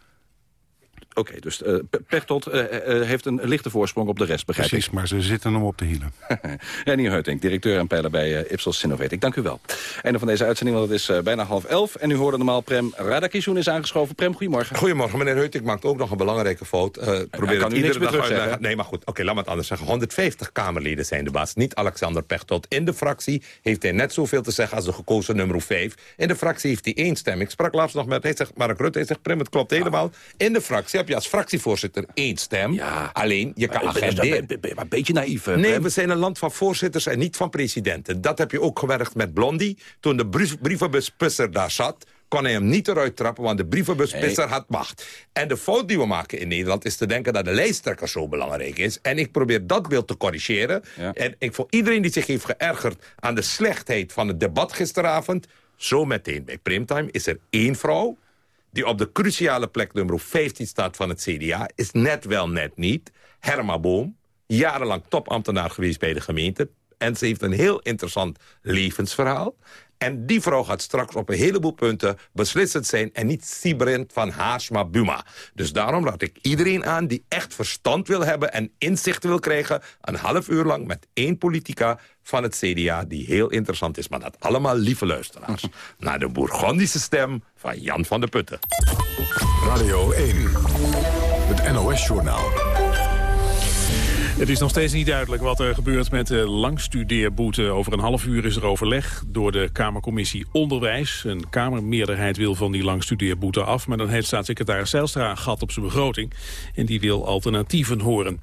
Oké, dus uh, Pechtold uh, uh, heeft een lichte voorsprong op de rest, begrijp Precies, ik. maar ze zitten hem op de hielen. Renier Heutink, directeur en pijler bij Ipsos Sinovate. Ik dank u wel. Einde van deze uitzending, want het is bijna half elf. En u hoorde normaal Prem Radakishun is aangeschoven. Prem, goedemorgen. Goedemorgen, meneer Heutink maakt ook nog een belangrijke fout. probeer kan het iedere dag terugzeggen. Nee, maar goed, oké, laat me het anders zeggen. 150 Kamerleden zijn de baas, niet Alexander Pechtold. In de fractie heeft hij net zoveel te zeggen als de gekozen nummer 5. In de fractie heeft hij één stem. Ik sprak laatst nog met hij zegt, Mark Rutte, hij zegt, Prem, het klopt helemaal. In de fractie heb je als fractievoorzitter één stem. Alleen, je kan agenderen. ben je maar een beetje naïef, hè, Nee, we zijn een land van voorzitters en niet van presidenten. Dat heb je ook gewerkt met Blondie. Toen de brief, brievenbuspisser daar zat kon hij hem niet eruit trappen, want de brievenbuspisser had macht. En de fout die we maken in Nederland is te denken dat de lijsttrekker zo belangrijk is. En ik probeer dat beeld te corrigeren. En ik voor iedereen die zich heeft geërgerd aan de slechtheid van het debat gisteravond... zo meteen bij Primetime is er één vrouw die op de cruciale plek nummer 15 staat van het CDA... is net wel net niet. Herma Boom, jarenlang topambtenaar geweest bij de gemeente. En ze heeft een heel interessant levensverhaal. En die vrouw gaat straks op een heleboel punten beslissend zijn... en niet Sibrand van Haarsma Buma. Dus daarom raad ik iedereen aan die echt verstand wil hebben... en inzicht wil krijgen, een half uur lang met één politica van het CDA... die heel interessant is, maar dat allemaal lieve luisteraars. Naar de Bourgondische stem van Jan van de Putten. Radio 1, het NOS-journaal. Het is nog steeds niet duidelijk wat er gebeurt met de langstudeerboete. Over een half uur is er overleg door de Kamercommissie Onderwijs. Een Kamermeerderheid wil van die langstudeerboete af... maar dan heeft staatssecretaris Zijlstra een gat op zijn begroting... en die wil alternatieven horen.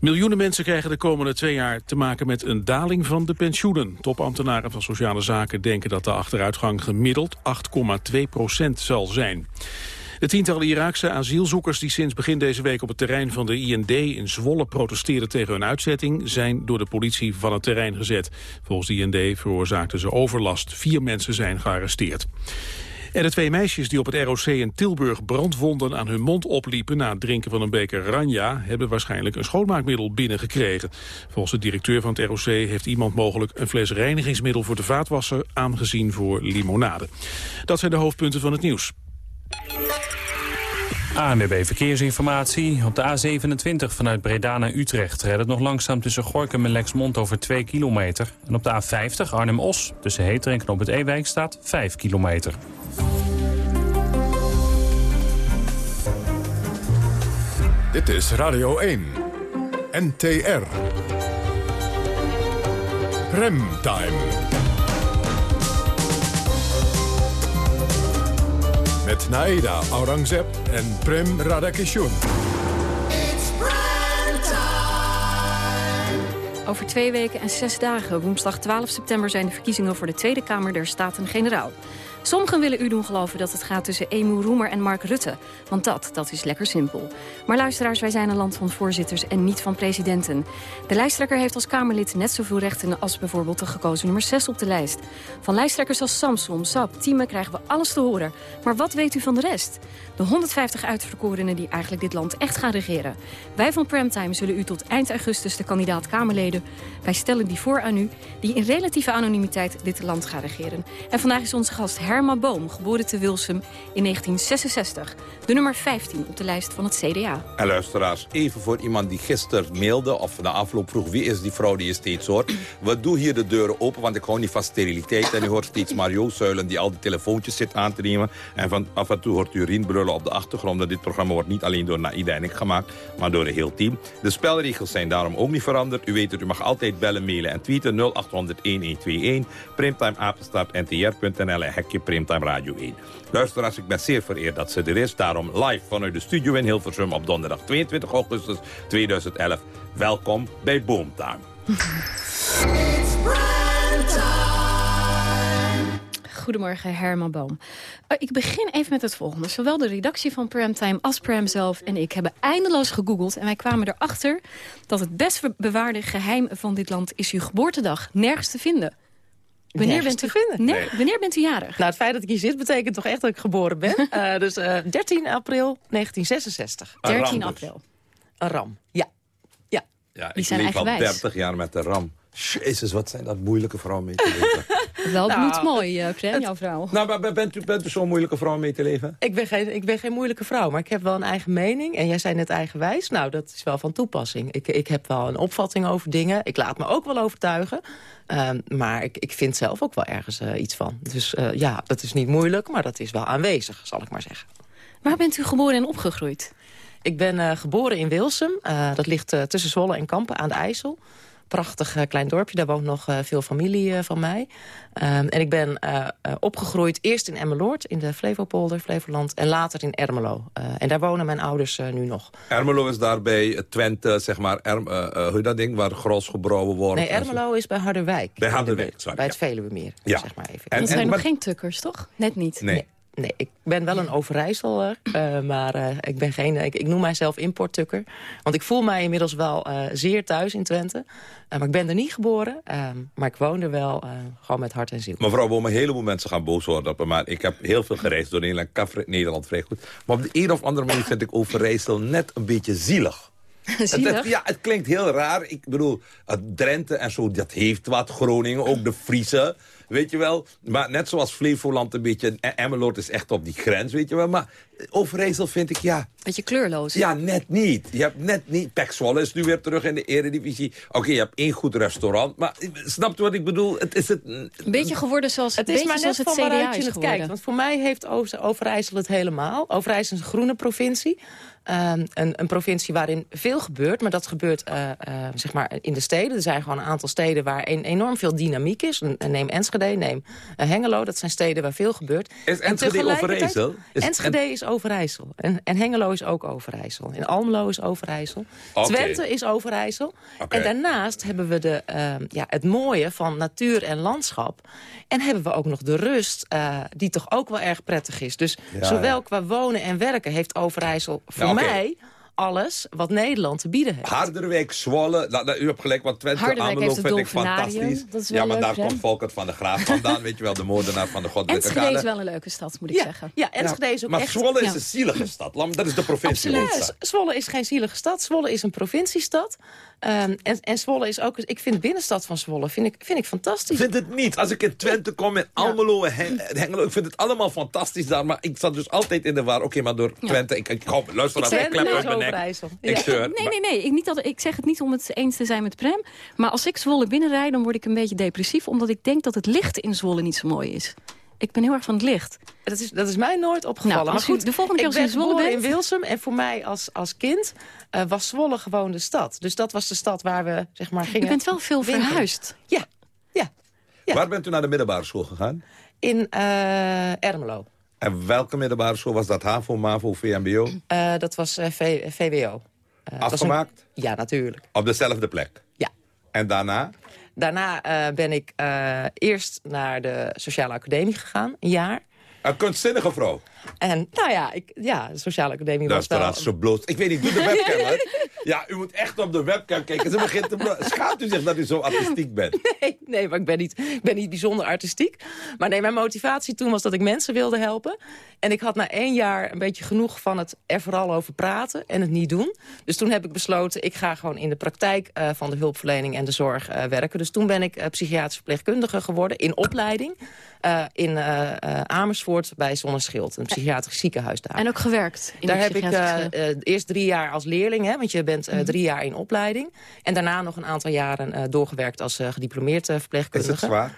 Miljoenen mensen krijgen de komende twee jaar te maken met een daling van de pensioenen. Topambtenaren van Sociale Zaken denken dat de achteruitgang gemiddeld 8,2 procent zal zijn. De tientallen Iraakse asielzoekers die sinds begin deze week op het terrein van de IND in Zwolle protesteerden tegen hun uitzetting zijn door de politie van het terrein gezet. Volgens de IND veroorzaakten ze overlast. Vier mensen zijn gearresteerd. En de twee meisjes die op het ROC in Tilburg brandwonden aan hun mond opliepen na het drinken van een beker ranja, hebben waarschijnlijk een schoonmaakmiddel binnengekregen. Volgens de directeur van het ROC heeft iemand mogelijk een fles reinigingsmiddel voor de vaatwasser aangezien voor limonade. Dat zijn de hoofdpunten van het nieuws. ANWB Verkeersinformatie. Op de A27 vanuit Breda naar Utrecht rijdt het nog langzaam tussen Gorkum en Lexmond over 2 kilometer. En op de A50 Arnhem-Os tussen Heter en Knop het Ewijk staat 5 kilometer. Dit is Radio 1, NTR. Remtime. Met Naida Aurangzeb en Prem Radakishun. Over twee weken en zes dagen, woensdag 12 september... zijn de verkiezingen voor de Tweede Kamer der Staten-Generaal. Sommigen willen u doen geloven dat het gaat tussen Emu Roemer en Mark Rutte. Want dat, dat is lekker simpel. Maar luisteraars, wij zijn een land van voorzitters en niet van presidenten. De lijsttrekker heeft als Kamerlid net zoveel rechten... als bijvoorbeeld de gekozen nummer 6 op de lijst. Van lijsttrekkers als Samson, Sap, Tieme krijgen we alles te horen. Maar wat weet u van de rest? De 150 uitverkorenen die eigenlijk dit land echt gaan regeren. Wij van Primetime zullen u tot eind augustus de kandidaat Kamerleden... wij stellen die voor aan u, die in relatieve anonimiteit dit land gaan regeren. En vandaag is onze gast Herma Boom, geboren te Wilsum in 1966. De nummer 15 op de lijst van het CDA. En luisteraars, even voor iemand die gisteren mailde... of na afloop vroeg wie is die vrouw die je steeds hoort. We doen hier de deuren open, want ik hou niet van steriliteit. En u hoort steeds Mario Zuilen die al die telefoontjes zit aan te nemen. En van af en toe hoort u Rien brullen op de achtergrond. Dit programma wordt niet alleen door Naida en ik gemaakt, maar door het heel team. De spelregels zijn daarom ook niet veranderd. U weet het, u mag altijd bellen, mailen en tweeten 0800-1121. Primtimeapenstaartntr.nl en hekje Primtime Radio 1. Luisteraars, ik ben zeer vereerd dat ze er is. Daarom live vanuit de studio in Hilversum op donderdag 22 augustus 2011. Welkom bij Boomtime. Goedemorgen, Herman Boom. Uh, ik begin even met het volgende. Zowel de redactie van Primetime als Pram zelf en ik hebben eindeloos gegoogeld. En wij kwamen erachter dat het best bewaarde geheim van dit land is uw geboortedag. Nergens te vinden. Wanneer bent, u, te vinden? Nee. wanneer bent u jarig? Nou, het feit dat ik hier zit betekent toch echt dat ik geboren ben. uh, dus uh, 13 april 1966. 13 april. Een ram, ja. Ja, Die ik zijn leef al eigenwijs. 30 jaar met de ram. Jezus, wat zijn dat moeilijke vrouwen mee te leven. Wel Nou, bloedmooi, Prem, jouw vrouw. Nou, maar bent u, bent u zo'n moeilijke vrouw om mee te leven? Ik ben, geen, ik ben geen moeilijke vrouw, maar ik heb wel een eigen mening. En jij zei net eigenwijs. Nou, dat is wel van toepassing. Ik, ik heb wel een opvatting over dingen. Ik laat me ook wel overtuigen. Ehm, maar ik, ik vind zelf ook wel ergens eh, iets van. Dus eh, ja, dat is niet moeilijk, maar dat is wel aanwezig, zal ik maar zeggen. Waar bent u geboren en opgegroeid? Ik ben eh, geboren in Wilsum. Eh, dat ligt eh, tussen Zwolle en Kampen aan de IJssel. Prachtig eh, klein dorpje, daar woont nog eh, veel familie eh, van mij. Ehm, en ik ben eh, eh, opgegroeid eerst in Emmeloord, in de Flevopolder, Flevoland... en later in Ermelo. Eh, en daar wonen mijn ouders eh, nu nog. Ermelo is daar bij Twente, zeg maar, Erm, eh, eh, hoe dat ding, waar gros gebrouwen wordt. Nee, Ermelo is bij Harderwijk. Bij Harderwijk, sorry. Bij ja. het Veluwemeer, Ja. zeg maar even. En- Dat zijn en- nog maar- geen tukkers, toch? Net niet. Nee. Nee, ik ben wel een Overijsseler, eh, maar eh, ik, ben geen, ik, ik noem mijzelf importtukker. Want ik voel mij inmiddels wel eh, zeer thuis in Twente. Maar ik ben er niet geboren, eh, maar ik woon er wel eh, gewoon met hart en ziel. Mevrouw Boom, een heleboel mensen gaan boos worden op me, maar ik heb heel veel gereisd door Nederland. Nederland vrij goed. Maar op de een of andere manier vind ik Overijssel net een beetje zielig. Het, Zielig? het- ja, het klinkt heel raar. Ik bedoel, het Drenthe en zo, dat heeft wat. Groningen, ook de Friese, weet je wel. Maar net zoals Flevoland een beetje... en Emmeloord is echt op die grens, weet je wel. Maar Overijssel vind ik, ja... Beetje kleurloos. Ja, net niet. Je hebt net niet... Pek Zwolle is nu weer terug in de eredivisie. Oké, je hebt één goed restaurant. Maar snapt u wat ik bedoel? Het is het... Een beetje geworden zoals Het is beetje maar net het CDA waaruit je is het geworden. kijkt. Want voor mij heeft Oost- Overijssel het helemaal. Overijssel is een groene provincie. Ehm, een, een provincie waarin veel gebeurt. Maar dat gebeurt eh, eh, zeg maar in de steden. Er zijn gewoon een aantal steden waar een, enorm veel dynamiek is. Neem Enschede, neem eh, Hengelo. Dat zijn steden waar veel gebeurt. Is En Enschede Overijssel? Is- Enschede is Overijssel. En, en Hengelo is ook Overijssel. En Almelo is Overijssel. Oké. Twente is Overijssel. En daarnaast hebben we de, ehm, ja, het mooie van natuur en landschap. En hebben we ook nog de rust, die toch ook wel erg prettig is. Dus Ja, zowel ja. qua wonen en werken heeft Overijssel voor Oké. mij alles wat Nederland te bieden heeft. Harderwijk, Zwolle, nou, nou, u hebt gelijk, want Twente, Harderwijk het vind ik fantastisch. is ja, maar leuk, daar hè? komt Volkert van de Graaf vandaan, weet je wel, de moordenaar van de goddelijke Enschede is kade. wel een leuke stad, moet ik Ja, zeggen. ja Enschede is ook Maar echt... Zwolle is een zielige stad, Lam, dat is de provincie. staat. Zwolle is geen zielige stad. Zwolle is een provinciestad. Ehm, en, en Zwolle is ook... Ik vind de binnenstad van Zwolle vind ik, vind ik fantastisch. Ik vind het niet. Als ik in Twente kom, in Almelo en Hen- en Hengelo, ik vind het allemaal fantastisch daar. Maar ik zat dus altijd in de war. Oké, maar door Twente, ik, ik hoop, luister naar zeg mij, klep uit mijn nek. Ik zeur. Nee, nee, nee. Ik, niet dat, ik zeg het niet om het eens te zijn met Prem. Maar als ik Zwolle binnenrijd, dan word ik een beetje depressief. Omdat ik denk dat het licht in Zwolle niet zo mooi is. Ik ben heel erg van het licht. Dat is, dat is mij nooit opgevallen. Nou, maar goed, de volgende keer als u in Zwolle bent- in Wilsum. En voor mij als, als kind eh, was Zwolle gewoon de stad. Dus dat was de stad waar we zeg maar, gingen Je bent wel veel winkelen. verhuisd. Ja, ja. Waar bent u naar de middelbare school gegaan? In eh, Ermelo. En welke middelbare school was dat? HAVO, MAVO, VMBO? Eh, dat was eh, V- VWO. Eh, het was een- Afgemaakt? Ja, natuurlijk. Op dezelfde plek? Ja. En daarna? Daarna eh, ben ik eh, eerst naar de Sociale Academie gegaan, een jaar. Een kunstzinnige vrouw. En nou ja, ik, ja de Sociale Academie was wel... Luisteraars, ze bloot. Ik weet niet, doe de webcam. Ja, u moet echt op de webcam kijken. Ze begint te Schaamt u zich dat u zo artistiek bent? Nee, nee, maar ik ben, niet, ik ben niet bijzonder artistiek. Maar nee, mijn motivatie toen was dat ik mensen wilde helpen. En ik had na één jaar een beetje genoeg van het er vooral over praten en het niet doen. Dus toen heb ik besloten, ik ga gewoon in de praktijk eh, van de hulpverlening en de zorg eh, werken. Dus toen ben ik eh, psychiatrisch verpleegkundige geworden in opleiding. Eh, in eh, eh, Amersfoort bij Zonneschild, een psychiatrisch ziekenhuis daar. En ook gewerkt. In Daar heb ik eh, eh, eerst drie jaar als leerling, hè, want je bent eh, drie jaar in opleiding. En daarna nog een aantal jaren eh, doorgewerkt als eh, gediplomeerd eh, Is verpleegkundige. het zwaar?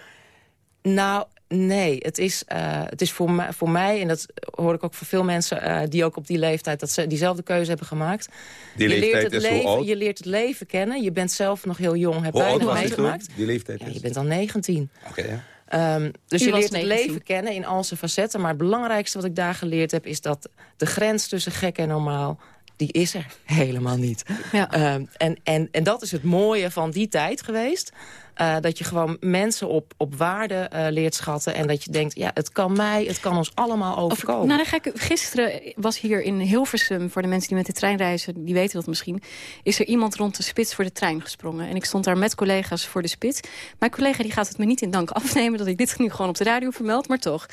Nou, nee. Het is, eh, het is voor, mij, voor mij, en dat hoor ik ook van veel mensen... eh, die ook op die leeftijd dat ze diezelfde keuze hebben gemaakt. Die je, leeftijd leert het is hoe leven, oud? je leert het leven kennen. Je bent zelf nog heel jong, hebt Hoe was meegemaakt. Die leeftijd Ja, is? je bent al 19. Oké, ja. Ehm, dus U je leert het 19. leven kennen in al zijn facetten. Maar het belangrijkste wat ik daar geleerd heb... is dat de grens tussen gek en normaal... die is er helemaal niet. Ja. Ehm, en, en, en dat is het mooie van die tijd geweest. Eh, dat je gewoon mensen op, op waarde eh, leert schatten. En dat je denkt, ja, het kan mij, het kan ons allemaal overkomen. Nou, dan ga ik, gisteren was hier in Hilversum, voor de mensen die met de trein reizen, die weten dat misschien, is er iemand rond de spits voor de trein gesprongen. En ik stond daar met collega's voor de spits. Mijn collega die gaat het me niet in dank afnemen dat ik dit nu gewoon op de radio vermeld, maar toch.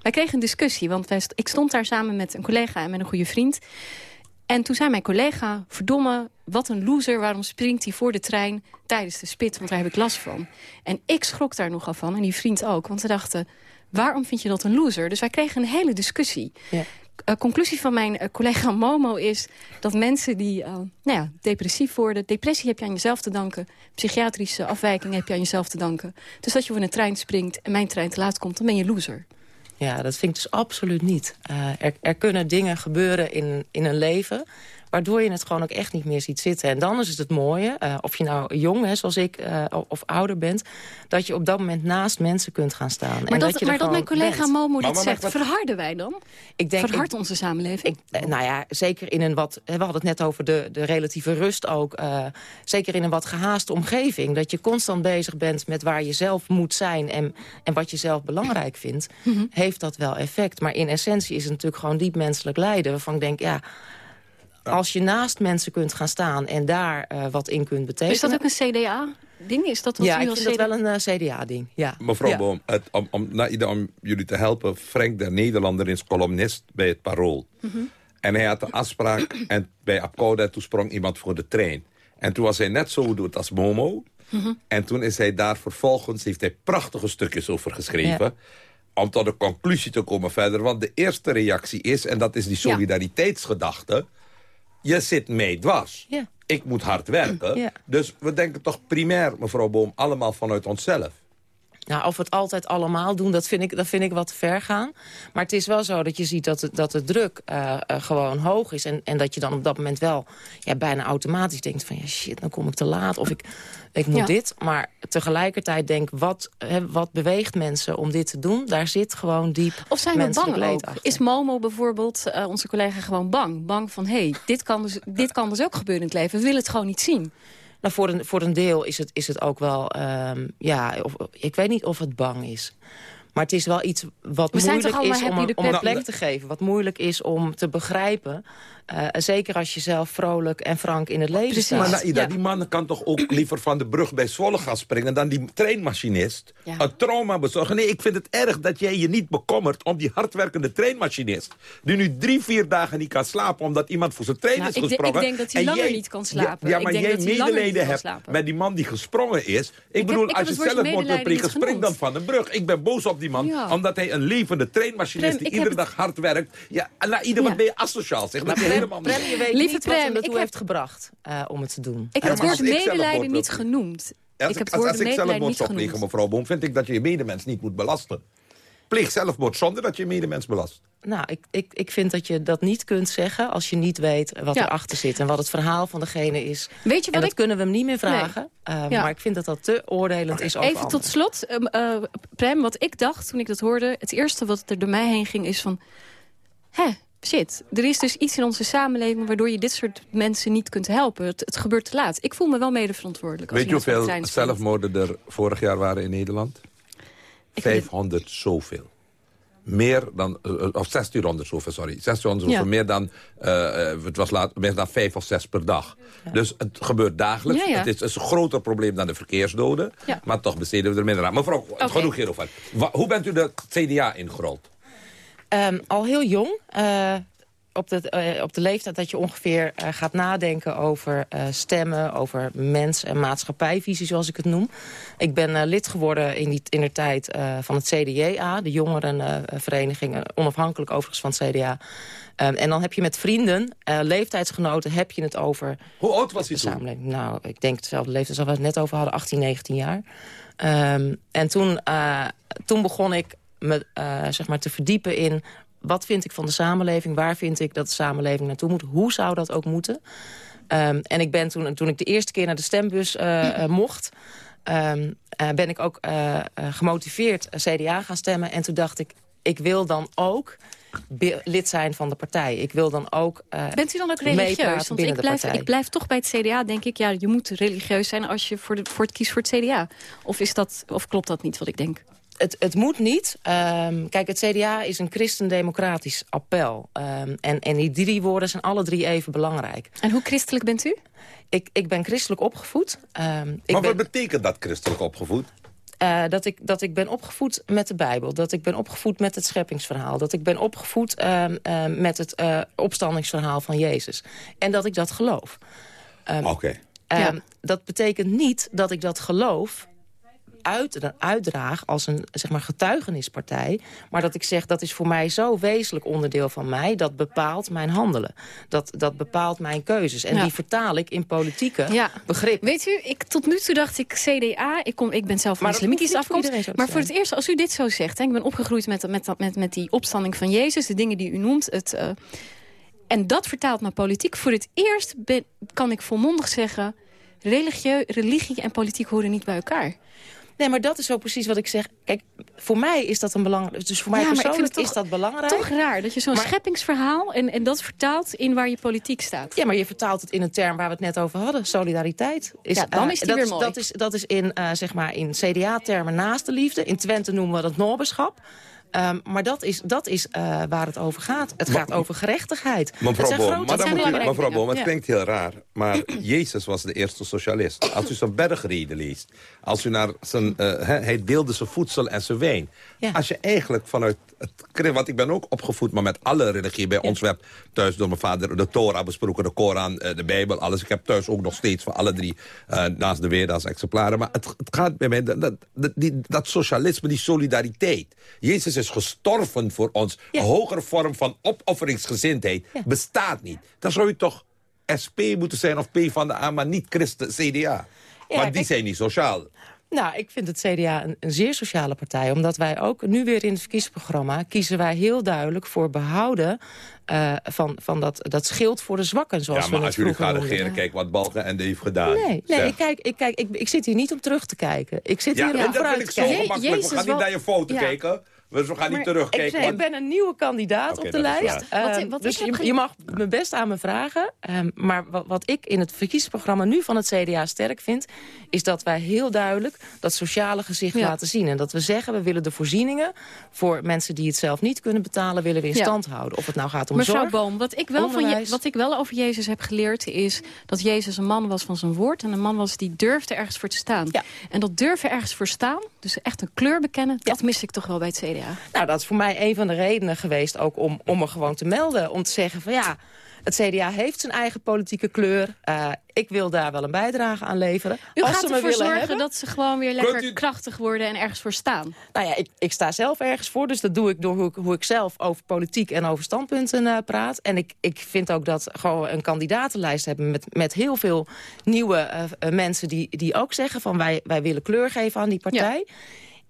Wij kregen een discussie, want wij ik stond daar samen met een collega en met een goede vriend. En toen zei mijn collega, verdomme, wat een loser. Waarom springt hij voor de trein tijdens de spit? Want daar heb ik last van. En ik schrok daar nogal van, en die vriend ook. Want ze dachten, waarom vind je dat een loser? Dus wij kregen een hele discussie. Ja. Uh, conclusie van mijn uh, collega Momo is dat mensen die uh, nou ja, depressief worden... depressie heb je aan jezelf te danken. Psychiatrische afwijking heb je aan jezelf te danken. Dus dat je voor een trein springt en mijn trein te laat komt, dan ben je loser. Ja, dat vind ik dus absoluut niet. Er, er, kunnen dingen gebeuren in, in een leven waardoor je het gewoon ook echt niet meer ziet zitten. En dan is het het mooie, uh, of je nou jong is zoals ik, uh, of ouder bent... dat je op dat moment naast mensen kunt gaan staan. Maar en dat, dat, je maar dat mijn collega bent. Momo dit zegt, verharden wij dan? Ik denk, Verhardt onze samenleving? Ik, uh, nou ja, zeker in een wat... We hadden het net over de, de relatieve rust ook. zeker in een wat gehaaste omgeving. Dat je constant bezig bent met waar je zelf moet zijn... en, en wat je zelf belangrijk vindt, mm -hmm. heeft dat wel effect. Maar in essentie is het natuurlijk gewoon diep menselijk lijden... waarvan ik denk, ja als je naast mensen kunt gaan staan en daar uh, wat in kunt betekenen... Is dat ook een CDA-ding? Is dat wat ja, u ik als vind CDA... dat wel een uh, CDA-ding. Ja. Mevrouw ja. Boom, het, om, om, nou, om, jullie te helpen... Frank de Nederlander is columnist bij het Parool. Mm -hmm. En hij had een afspraak en bij Apkoude toen sprong iemand voor de trein. En toen was hij net zo doet als Momo. Mm -hmm. En toen is hij daar vervolgens... heeft hij prachtige stukjes over geschreven... Ja om tot een conclusie te komen verder. Want de eerste reactie is, en dat is die solidariteitsgedachte... je zit mee dwars. Ja. Ik moet hard werken. Ja. Dus we denken toch primair, mevrouw Boom, allemaal vanuit onszelf. Nou, of we het altijd allemaal doen, dat vind ik, dat vind ik wat ver gaan. Maar het is wel zo dat je ziet dat, het, dat de druk uh, uh, gewoon hoog is. En, en dat je dan op dat moment wel ja, bijna automatisch denkt van... ja, shit, dan kom ik te laat of ik, ik moet Ja. dit. Maar tegelijkertijd denk wat, hè, wat beweegt mensen om dit te doen? Daar zit gewoon diep Of zijn we bang leed ook? achter. Is Momo bijvoorbeeld, eh, onze collega, gewoon bang? Bang van, hé, hey, dit, kan dus, dit kan dus ook gebeuren in het leven. We willen het gewoon niet zien. Nou, voor een, voor een deel is het, is het ook wel... ehm, ja, of, ik weet niet of het bang is. Maar het is wel iets wat We moeilijk is om, om een plek te geven. Wat moeilijk is om te begrijpen. Eh, zeker als je zelf vrolijk en frank in het leven staat. Maar Naida, die man kan toch ook liever van de brug bij Zwolle gaan springen... dan die treinmachinist Ja. een trauma bezorgen. Nee, ik vind het erg dat jij je niet bekommert om die hardwerkende treinmachinist... die nu drie, vier dagen niet kan slapen omdat iemand voor zijn trein Nou, is ik gesprongen. ik denk dat hij En langer jij- niet kan slapen. Ja, Ik maar denk jij dat hij langer niet medelijden kan hebt slapen. met die man die gesprongen is. Ik, bedoel, ik heb als je zelf moet prikken, spring dan van de brug. Ik ben boos op die man, Ja. omdat hij een levende treinmachinist... Prem, die ik iedere dag hard werkt. Ja, en Naida, wat Ja. ben je asociaal, zeg. Prem, je weet Lieve niet wat Prem, hem heb- heeft gebracht eh, om het te doen. Ik heb het woord medelijden niet genoemd. Als ik heb het als, ik zelfmoord niet zou plegen, genoemd. mevrouw Boom... vind ik dat je je medemens niet moet belasten. Pleeg zelfmoord zonder dat je je medemens belast. Nou, ik, ik, ik vind dat je dat niet kunt zeggen als je niet weet wat Ja. erachter zit. En wat het verhaal van degene is. Weet je en wat dat ik... kunnen we hem niet meer vragen. Eh, Ja. Maar ik vind dat dat te oordelend is over Even tot slot, um, eh, Prem, wat ik dacht toen ik dat hoorde... het eerste wat er door mij heen ging is van... hè, shit, er is dus iets in onze samenleving... waardoor je dit soort mensen niet kunt helpen. Het, het gebeurt te laat. Ik voel me wel mede verantwoordelijk. Als Weet je hoeveel zelfmoorden er vorig jaar waren in Nederland? Ik weet het- 500 zoveel. Meer dan, eh, of 1600 zoveel, sorry. 1600 zoveel, Ja. meer dan, eh, eh, het was laat, meer dan vijf of zes per dag. Dus het gebeurt dagelijks. Ja. Het is, is een groter probleem dan de verkeersdoden. Maar toch besteden we er minder aan. Mevrouw, genoeg hierover. Wa- hoe bent u de CDA ingerold? Ehm, al heel jong. eh, op, de, eh, op de leeftijd dat je ongeveer eh, gaat nadenken over stemmen... over mens- en maatschappijvisie, zoals ik het noem. Ik ben lid geworden in die in de tijd van het CDJA... de jongerenvereniging, onafhankelijk overigens van het CDA. Ehm, en dan heb je met vrienden, leeftijdsgenoten, heb je het over... Hoe oud was u toen? Nou, ik denk dezelfde leeftijd als we het net over hadden, 18, 19 jaar. Ehm, en toen, toen begon ik me eh, zeg maar te verdiepen in... wat vind ik van de samenleving, waar vind ik dat de samenleving naartoe moet... hoe zou dat ook moeten? Ehm, en ik ben toen, toen ik de eerste keer naar de stembus eh, eh, mocht... ehm, eh, ben ik ook gemotiveerd CDA gaan stemmen. En toen dacht ik, ik wil dan ook lid zijn van de partij. Ik wil dan ook Bent u dan ook religieus? Want ik blijf, ik blijf toch bij het CDA, denk ik. Ja, je moet religieus zijn als je voor, de, voor het kiest voor het CDA. Of, is dat, of klopt dat niet wat ik denk? Het, het moet niet. Ehm, kijk, het CDA is een christendemocratisch appel. Ehm, en, en die drie woorden zijn alle drie even belangrijk. En hoe christelijk bent u? Ik, ik ben christelijk opgevoed. Ehm, ik maar ben, wat betekent dat christelijk opgevoed? Uh, dat, ik, dat ik ben opgevoed met de Bijbel. Dat ik ben opgevoed met het scheppingsverhaal. Dat ik ben opgevoed uh, uh, met het opstandingsverhaal van Jezus. En dat ik dat geloof. Um, Oké. Okay. Um, ja. Dat betekent niet dat ik dat geloof uit, uitdraag als een zeg maar, getuigenispartij. Maar dat ik zeg, dat is voor mij zo wezenlijk onderdeel van mij... dat bepaalt mijn handelen. Dat, dat bepaalt mijn keuzes. En Ja. die vertaal ik in politieke Ja. begrip. Weet u, ik, tot nu toe dacht ik CDA, ik, kom, ik ben zelf van islamitische voor afkomst. Maar voor het eerst, als u dit zo zegt, hè, ik ben opgegroeid met, met, met, met die opstanding van Jezus, de dingen die u noemt. Het, eh, en dat vertaalt naar politiek. Voor het eerst ben, kan ik volmondig zeggen, religie, religie en politiek horen niet bij elkaar. Nee, maar dat is ook precies wat ik zeg. Kijk, voor mij is dat een belangrijk... Dus voor mij Ja, maar ik persoonlijk vind het is dat belangrijk. Toch raar dat je zo'n scheppingsverhaal en, en dat vertaalt in waar je politiek staat. Ja, maar je vertaalt het in een term waar we het net over hadden. Solidariteit. Ja, dan eh, is die dat, weer mooi. Dat is, dat is in, eh, zeg maar in CDA-termen naast de liefde. In Twente noemen we dat noberschap. Ehm, maar dat is, dat is eh, waar het over gaat. Het gaat over gerechtigheid. Mevrouw zijn Boom, maar zijn moet u, mevrouw Boom, het klinkt heel raar. Maar Jezus was de eerste socialist. Als u zijn bergreden leest. Als u naar zijn... eh, hij deelde zijn voedsel en zijn wijn. Als je eigenlijk vanuit... Want ik ben ook opgevoed, maar met alle religie. Bij ons werd thuis door mijn vader de Torah besproken, de Koran, eh, de Bijbel, alles. Ik heb thuis ook nog steeds van alle drie eh, naast de als exemplaren. Maar het, het gaat bij mij, dat, dat, dat- die, dat socialisme, die solidariteit. Jezus is gestorven voor ons. Een hogere vorm van opofferingsgezindheid bestaat niet. Dan zou je toch SP moeten zijn of P van de A, maar niet Christen, CDA. Want die kijk- zijn niet sociaal. Nou, ik vind het CDA een, een zeer sociale partij. Omdat wij ook, nu weer in het verkiezingsprogramma... kiezen wij heel duidelijk voor behouden eh, van, van dat, dat schild voor de zwakken. Zoals Ja, maar als jullie gaan regeren, kijk wat Balkenende heeft gedaan. Nee, nee ik, kijk, ik, kijk, ik, ik zit hier niet om terug te kijken. Ik zit Ja, hier en om dat vooruit vind ik te zo kijken. gemakkelijk. We gaan niet naar je foto Ja. kijken. Dus we gaan niet terugkijken. Ik, ben een nieuwe kandidaat op de lijst. Ehm, Wat- wat dus je, je mag me best aan me vragen. Ehm, maar wat, wat ik in het verkiezingsprogramma nu van het CDA sterk vind... is dat wij heel duidelijk dat sociale gezicht Ja. laten zien. En dat we zeggen, we willen de voorzieningen... voor mensen die het zelf niet kunnen betalen, willen we in Ja. stand houden. Of het nou gaat om Mevrouw zorg, Boom, wat ik, wel van je, wat ik wel over Jezus heb geleerd is dat Jezus een man was van zijn woord. En een man was die durfde ergens voor te staan. En dat durven ergens voor staan, dus echt een kleur bekennen, dat mis ik toch wel bij het CDA. Nou, dat is voor mij een van de redenen geweest ook om, om me gewoon te melden. Om te zeggen van ja, het CDA heeft zijn eigen politieke kleur. Eh, ik wil daar wel een bijdrage aan leveren. U Als gaat ze ervoor zorgen hebben. dat ze gewoon weer lekker u- krachtig worden en ergens voor staan. Nou ja, ik, ik sta zelf ergens voor. Dus dat doe ik door hoe ik, hoe ik zelf over politiek en over standpunten eh, praat. En ik, ik vind ook dat gewoon een kandidatenlijst hebben... met, met heel veel nieuwe eh, mensen die, die ook zeggen... van wij, wij willen kleur geven aan die partij.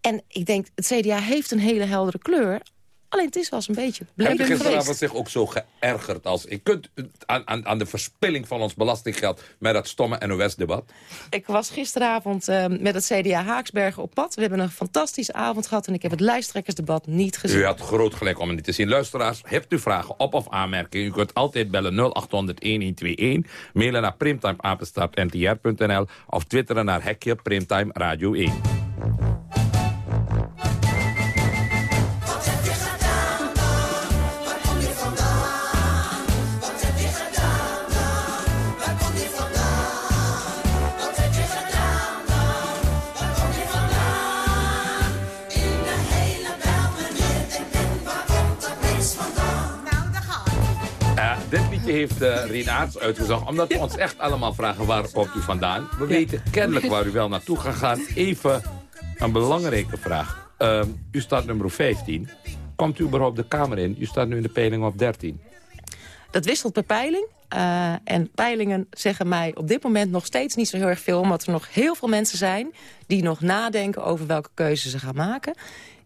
En ik denk, het CDA heeft een hele heldere kleur. Alleen het is wel eens een beetje Heb je bleek gisteravond geweest. zich ook zo geërgerd als... Je kunt aan, aan, aan de verspilling van ons belastinggeld... met dat stomme NOS-debat. Ik was gisteravond eh, met het CDA Haaksbergen op pad. We hebben een fantastische avond gehad en ik heb het lijsttrekkersdebat niet gezien. U had groot gelijk om het niet te zien. Luisteraars, hebt u vragen op of aanmerkingen? U kunt altijd bellen 0800-1121. Mailen naar primtimeapenstaartntr.nl of twitteren naar hekje Primtime Radio 1. Heeft uh, Rien Aarts uitgezocht, omdat we ons echt allemaal vragen waar komt u vandaan. We weten kennelijk waar u wel naartoe gaat. Even een belangrijke vraag. Ehm, u staat nummer 15. Komt u überhaupt de Kamer in? U staat nu in de peiling op 13. Dat wisselt per peiling. Eh, en peilingen zeggen mij op dit moment nog steeds niet zo heel erg veel... omdat er nog heel veel mensen zijn die nog nadenken over welke keuze ze gaan maken.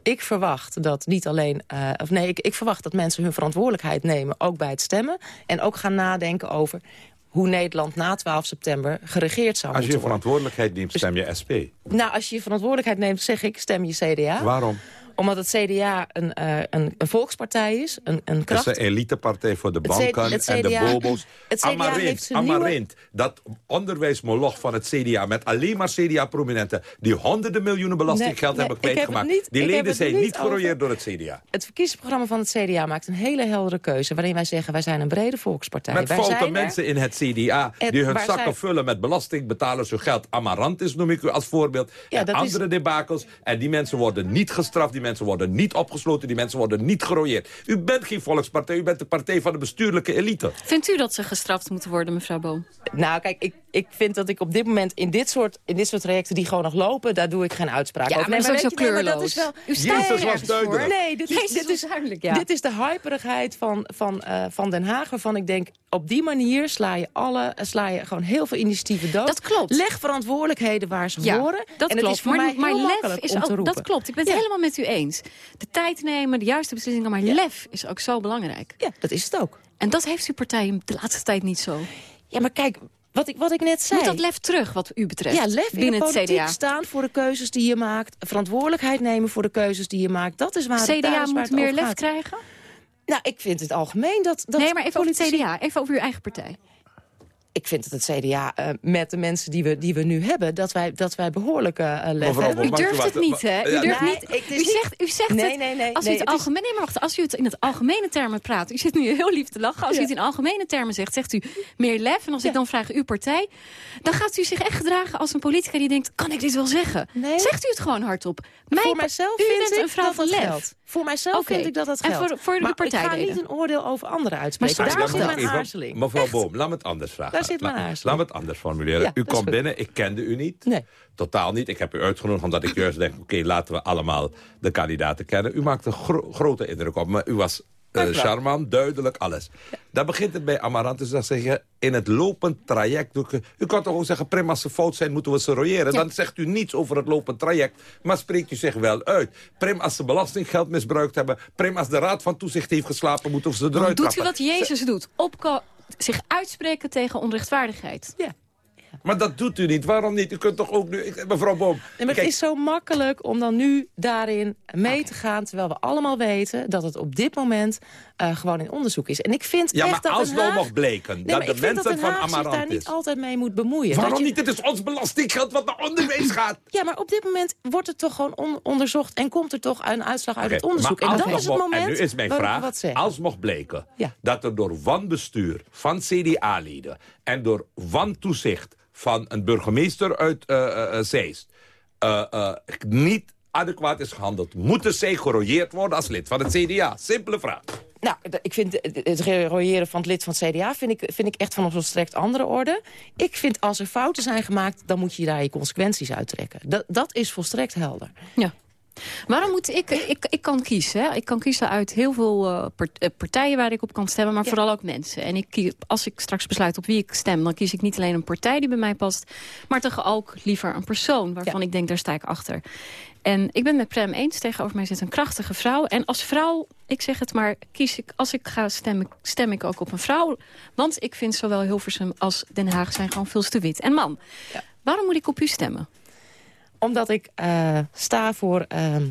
Ik verwacht dat niet alleen... eh, of nee, ik, ik verwacht dat mensen hun verantwoordelijkheid nemen, ook bij het stemmen. En ook gaan nadenken over hoe Nederland na 12 september geregeerd zou Als je je worden. verantwoordelijkheid neemt, stem je SP. Nou, als je je verantwoordelijkheid neemt, zeg ik, stem je CDA. Waarom? Omdat het CDA een, eh, een, een volkspartij is, een, een Het kracht. is een elitepartij voor de Het banken het en de bobo's. het CDA heeft Amarint, nieuwe- dat onderwijsmoloch van het CDA... met alleen maar CDA-prominenten... die honderden miljoenen belastinggeld Nee, hebben heb kwijtgemaakt. het niet- die heb leden het zijn niet niet gerooieerd door het CDA. Het verkiezingsprogramma van het CDA maakt een hele heldere keuze... waarin wij zeggen, wij zijn een brede volkspartij. Met wij foute er- mensen in het CDA... Die hun zakken zij- vullen met belastingbetalers hun geld. Amarantis noem ik u als voorbeeld. Ja, en dat is- andere debakels. En die mensen worden niet gestraft. Die mensen worden niet opgesloten. Die mensen worden niet gerooieerd. U bent geen volkspartij. U bent de partij van de bestuurlijke elite. Vindt u dat ze gestraft moeten worden, mevrouw Boom? Nou, kijk, ik, ik vind dat ik op dit moment in dit, soort, in dit soort trajecten die gewoon nog lopen, daar doe ik geen uitspraak Ja, over. maar dat is weet ook je, zo nee, maar dat is wel. kleurloos. U staat Jezus was duidelijk. voor. Nee, dit Jezus dit is, duidelijk, ja. dit is de hyperigheid van, van, eh, van Den Haag, waarvan ik denk, op die manier sla je, alle, sla je gewoon heel veel initiatieven dood. Dat klopt. Leg verantwoordelijkheden waar ze Ja, horen. dat en klopt. het is voor maar mij maar heel lef makkelijk is om te ook, roepen. dat klopt. Ik ben het Ja. helemaal met u eens. De tijd nemen, de juiste beslissingen, maar lef is ook zo belangrijk. Ja, dat is het ook. En dat heeft uw partij de laatste tijd niet zo. Ja, maar kijk, wat ik, wat ik net zei. Moet dat lef terug, wat u betreft, Ja, lef in binnen de het CDA? staan voor de keuzes die je maakt. Verantwoordelijkheid nemen voor de keuzes die je maakt. Dat is waar het, CDA is waar moet het meer lef gaat. krijgen? Nou, ik vind het algemeen dat... dat nee, maar even over het CDA. Even over uw eigen partij. Ik vind dat het CDA eh, met de mensen die we, die we nu hebben... dat wij, dat wij behoorlijk eh lef Mevrouw hebben. Bom, U durft het niet, hè? U durft nee, niet. U zegt, u zegt Nee, het. nee, nee, als u nee, het algemeen, nee, maar wacht, als u het in het algemene termen praat. U zit nu heel lief te lachen. Als u het in algemene termen zegt, zegt u meer lef. En als ik dan vraag uw partij, dan gaat u zich echt gedragen als een politica die denkt: kan ik dit wel zeggen? Nee. Zegt u het gewoon hardop. Mijn voor mijzelf u vind bent ik een vrouw dat van dat lef. geldt. Voor mijzelf vind ik dat dat En geldt. voor- voor de maar ik ga niet een oordeel over anderen uitspreken. Maar Daar zit mijn aarzeling. Mevrouw. Boom, laat me het anders vragen. Zit mijn La- aarzeling. Laat me het anders formuleren. Ja, u komt binnen, ik kende u niet. Nee. Totaal niet. Ik heb u uitgenodigd omdat ik juist denk... oké, laten we allemaal de kandidaten kennen. U maakte een gro- grote indruk op me. U was Dank u wel. charmant, duidelijk, alles. Dan begint het bij Amarantus. Dan zeg je, in het lopend traject... U kan toch ook zeggen, prima als ze fout zijn, moeten we ze royeren. Dan zegt u niets over het lopend traject. Maar spreekt u zich wel uit. Prima als ze belastinggeld misbruikt hebben. Prima als de Raad van Toezicht heeft geslapen... moeten we ze Dan eruit doet u wat Jezus doet. Opko zich uitspreken tegen onrechtvaardigheid. Ja. Maar dat doet u niet. Waarom niet? U kunt toch ook nu... ik- mevrouw Boom... Nee, maar het kijk, is zo makkelijk om dan nu daarin mee te gaan... terwijl we allemaal weten dat het op dit moment eh, gewoon in onderzoek is. En ik vind Ja, echt dat als Haag- mocht bleken Nee, dat de dat mensen van zich daar niet altijd mee moet bemoeien. Waarom je- niet? Het is ons belastinggeld wat naar onderwijs gaat. Ja, maar op dit moment wordt het toch gewoon on- onderzocht... en komt er toch een uitslag uit het onderzoek. En dat nog is het moment En nu is mijn vraag, als mocht bleken Ja. dat er door wanbestuur van CDA-leden... en door wantoezicht van een burgemeester uit eh, eh, eh, Zeist... eh, eh, niet adequaat is gehandeld... moeten zij gerooieerd worden als lid van het CDA? Simpele vraag. Nou, ik vind het- reroyeren van het lid van het CDA vind ik, vind ik echt van een volstrekt andere orde. Ik vind als er fouten zijn gemaakt, dan moet je daar je consequenties uittrekken. Dat, dat is volstrekt helder. Ja. Waarom moet ik, ik... Ik kan kiezen. Hè? Ik kan kiezen uit heel veel eh, eh, partijen waar ik op kan stemmen, maar vooral ook mensen. En ik kies, als ik straks besluit op wie ik stem, dan kies ik niet alleen een partij die bij mij past, maar toch ook liever een persoon waarvan ik denk, daar sta ik achter. En ik ben met Prem eens, tegenover mij zit een krachtige vrouw. En als vrouw, ik zeg het maar, kies ik, als ik ga stemmen, stem ik ook op een vrouw. Want ik vind zowel Hilversum als Den Haag zijn gewoon veel te wit. En man, waarom moet ik op u stemmen? Omdat ik eh, sta voor ehm,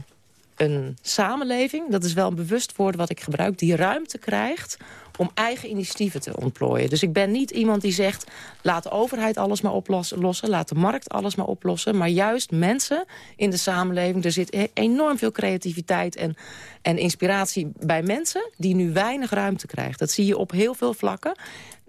een samenleving, dat is wel een bewust woord wat ik gebruik... die ruimte krijgt om eigen initiatieven te ontplooien. Dus ik ben niet iemand die zegt... laat de overheid alles maar oplossen, lossen, laat de markt alles maar oplossen... maar juist mensen in de samenleving. Er zit e- enorm veel creativiteit en, en inspiratie bij mensen... die nu weinig ruimte krijgen. Dat zie je op heel veel vlakken.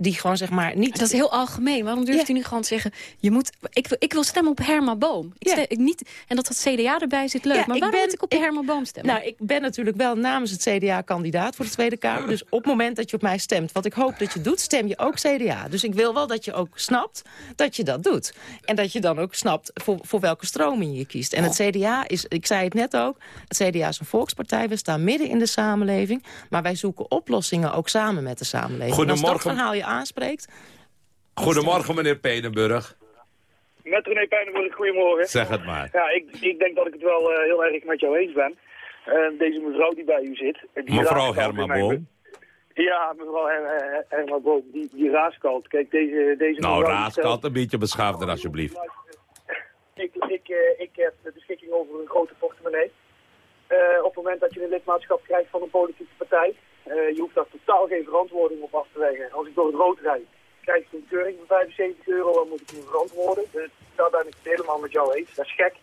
Die gewoon zeg maar niet... Dat is heel algemeen. Waarom durft u nu gewoon te zeggen... Je moet, ik, wil, ik wil stemmen op Herman Boom. Ik stem, ik niet, en dat het CDA erbij zit, leuk. Ja, maar ik waarom ben- moet ik op Herman Boom stemmen? Nou, ik ben natuurlijk wel namens het CDA kandidaat voor de Tweede Kamer. Dus op het moment dat je op mij stemt, wat ik hoop dat je doet, stem je ook CDA. Dus ik wil wel dat je ook snapt dat je dat doet. En dat je dan ook snapt voor, voor welke stroming je kiest. En het CDA is, ik zei het net ook, het CDA is een volkspartij. We staan midden in de samenleving. Maar wij zoeken oplossingen ook samen met de samenleving. En als dat Goedemorgen. verhaal je aanspreekt... Goedemorgen, meneer Peenenburg. Met René Pijnenburg, goedemorgen. Zeg het maar. Ja, ik, ik denk dat ik het wel eh, heel erg met jou eens ben. Eh, deze mevrouw die bij u zit. Die Mevrouw raaskalt Ja, mevrouw Her Her Herma Boom, die, die raaskalt. Kijk, deze, deze Nou, raaskalt, een beetje beschaafder alsjeblieft. Ik, ik, eh, ik heb de beschikking over een grote portemonnee. Eh, op moment dat je een lidmaatschap krijgt van een politieke partij, eh, je hoeft daar totaal geen verantwoording op af te leggen. Als ik door het rood rijd, krijg ik een keuring van 75 euro, dan moet ik me verantwoorden. Dus daar ben ik het helemaal met jou eens. Dat is gek.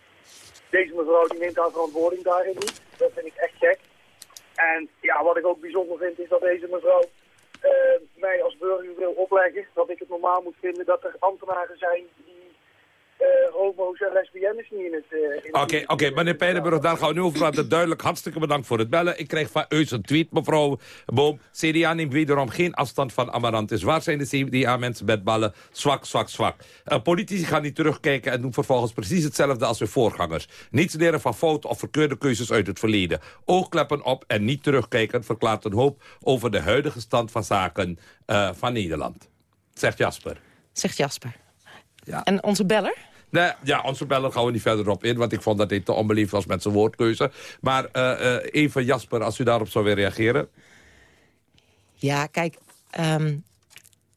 Deze mevrouw die neemt haar verantwoording daarin niet. Dat vind ik echt gek. En ja, wat ik ook bijzonder vind is dat deze mevrouw eh, mij als burger wil opleggen dat ik het normaal moet vinden dat er ambtenaren zijn die homo's en lesbiennes niet in het... eh, in het- Oké, oké, meneer Pijnenburg, daar gaan we nu over praten. Duidelijk, hartstikke bedankt voor het bellen. Ik kreeg van u een tweet, mevrouw Boom. CDA neemt wederom geen afstand van Amarantis. Waar zijn de CDA-mensen met ballen? Zwak, zwak, zwak. Eh, politici gaan niet terugkijken en doen vervolgens precies hetzelfde als hun voorgangers. Niets leren van fouten of verkeerde keuzes uit het verleden. Oogkleppen op en niet terugkijken verklaart een hoop over de huidige stand van zaken eh, van Nederland. Zegt Jasper. Zegt Jasper. En onze beller? Nee, ja, beller gaan we niet verder op in, want ik vond dat dit te onbeliefd was met zijn woordkeuze. Maar eh, eh, even Jasper, als u daarop zou willen reageren. Ja, kijk, ehm,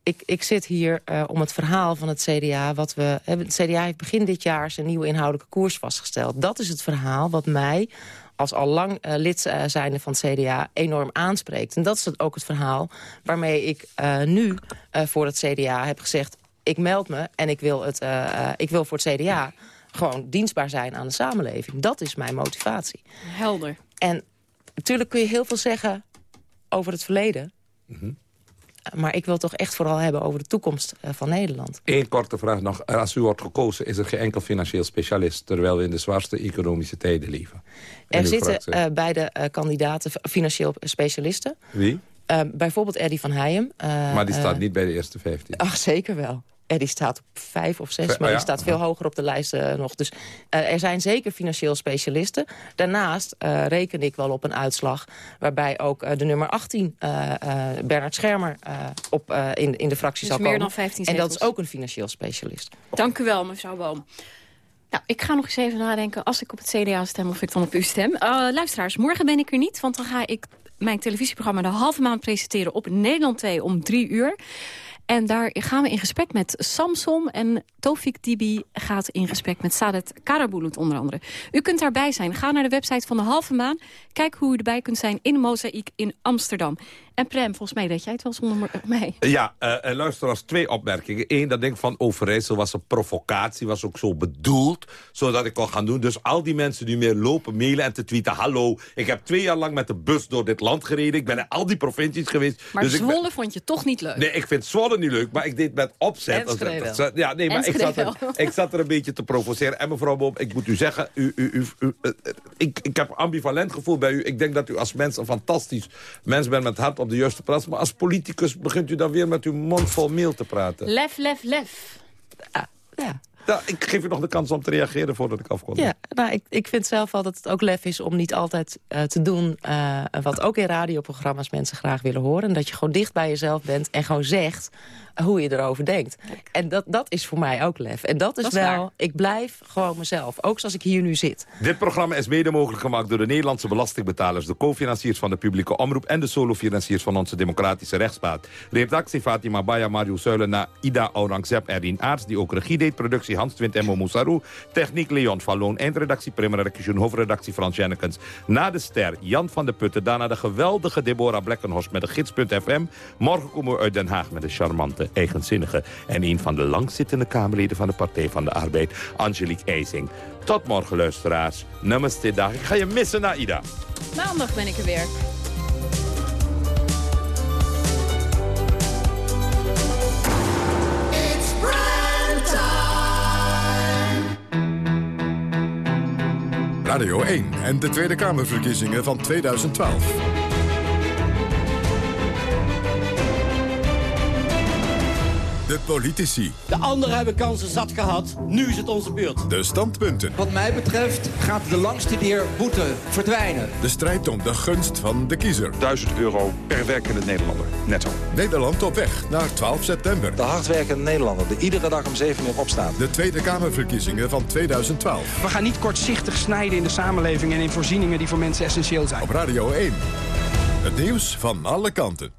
ik, ik zit hier eh, om het verhaal van het CDA. Wat we, het CDA heeft begin dit jaar zijn nieuwe inhoudelijke koers vastgesteld. Dat is het verhaal wat mij als al lang lid zijnde van het CDA enorm aanspreekt. En dat is ook het verhaal waarmee ik nu voor het CDA heb gezegd... ik meld me en ik wil, het, eh, eh, ik wil voor het CDA gewoon dienstbaar zijn aan de samenleving. Dat is mijn motivatie. Helder. En natuurlijk kun je heel veel zeggen over het verleden. Maar ik wil het toch echt vooral hebben over de toekomst eh, van Nederland. Eén korte vraag nog. Als u wordt gekozen, is er geen enkel financieel specialist... terwijl we in de zwaarste economische tijden leven. In Er zitten eh, bij de eh, kandidaten financieel specialisten. Wie? Bijvoorbeeld Eddie van Heijem. eh, maar die staat niet bij de eerste 15. Ach, zeker wel. Eddie staat op vijf of zes, maar oh die ja? staat veel hoger op de lijst eh, nog. Dus eh, er zijn zeker financieel specialisten. Daarnaast eh, reken ik wel op een uitslag... waarbij ook eh, de nummer 18, eh eh Bernard Schermer, eh, op, eh, in, in de fractie Dus zal meer komen. dan 15 en dat is ook een financieel specialist. Dank u wel, mevrouw Boom. Nou, ik ga nog eens even nadenken, als ik op het CDA stem, of ik dan op u stem. Eh, luisteraars, morgen ben ik er niet, want dan ga ik mijn televisieprogramma De Halve Maand presenteren op Nederland 2 om drie uur. En daar gaan we in gesprek met Samsom en Tofik Dibi gaat in gesprek met Sadet Karabulut onder andere. U kunt daarbij zijn. Ga naar de website van De Halve Maan. Kijk hoe u erbij kunt zijn in Mozaïek in Amsterdam. En Prem, volgens mij deed jij het wel zonder mij. Ja, eh en luister als twee opmerkingen. Eén, dat denk ik van Overijssel was een provocatie, was ook zo bedoeld, zodat ik kon gaan doen. Dus al die mensen die meer lopen, mailen en te tweeten... hallo, ik heb twee jaar lang met de bus door dit land gereden. Ik ben in al die provincies geweest. Maar dus ben- Zwolle vond je toch niet leuk. Nee, ik vind Zwolle niet leuk, maar ik deed met opzet. Als- wel. Ja, nee, maar ik zat, er, ik zat er een beetje te provoceren. En mevrouw Boom, ik moet u zeggen, u, u, u, u- eh, eh, ik, ik heb een ambivalent gevoel bij u. Ik denk dat u als mens een fantastisch mens bent met hart op de juiste plaats. Maar als politicus begint u dan weer met uw mond vol meel te praten. Lef, lef, lef. ja. Ja, ik geef u nog de kans om te reageren voordat ik afkom. Ja, nou, ik, ik vind zelf wel dat het ook lef is om niet altijd eh, te doen... eh, wat ook in radioprogramma's mensen graag willen horen. En dat je gewoon dicht bij jezelf bent en gewoon zegt hoe je erover denkt. En dat, dat is voor mij ook lef. En dat is, Dat is wel, waar. ik blijf gewoon mezelf. Ook zoals ik hier nu zit. Dit programma is mede mogelijk gemaakt door de Nederlandse belastingbetalers... de co-financiers van de publieke omroep... en de solo-financiers van onze democratische rechtsstaat. Redactie Fatima Baya, Mario Zuilen, Ida Aurangzeb en Rien Aarts... die ook regie deed, productie Hans Twint en Momo Sarou... techniek Leon van Loon, eindredactie Primera Rekkejoen... hoofdredactie Frans Jennekens. Na de ster Jan van de Putten, daarna de geweldige Deborah Blekkenhorst... met de gids.fm. Morgen komen we uit Den Haag met de charmante, eigenzinnige... en een van de langzittende Kamerleden van de Partij van de Arbeid, Angelique IJsing. Tot morgen, luisteraars. Namaste dag. Ik ga je missen, Naida. Maandag ben ik er weer. It's brand time. Radio 1 en de Tweede Kamerverkiezingen van 2012. De politici. De anderen hebben kansen zat gehad. Nu is het onze beurt. De standpunten. Wat mij betreft gaat de langstudeerboete verdwijnen. De strijd om de gunst van de kiezer. 1000 euro per werkende Nederlander, netto. Nederland op weg naar 12 september. De hardwerkende Nederlander die iedere dag om 7 uur opstaat. De Tweede Kamerverkiezingen van 2012. We gaan niet kortzichtig snijden in de samenleving en in voorzieningen die voor mensen essentieel zijn. Op Radio 1. Het nieuws van alle kanten.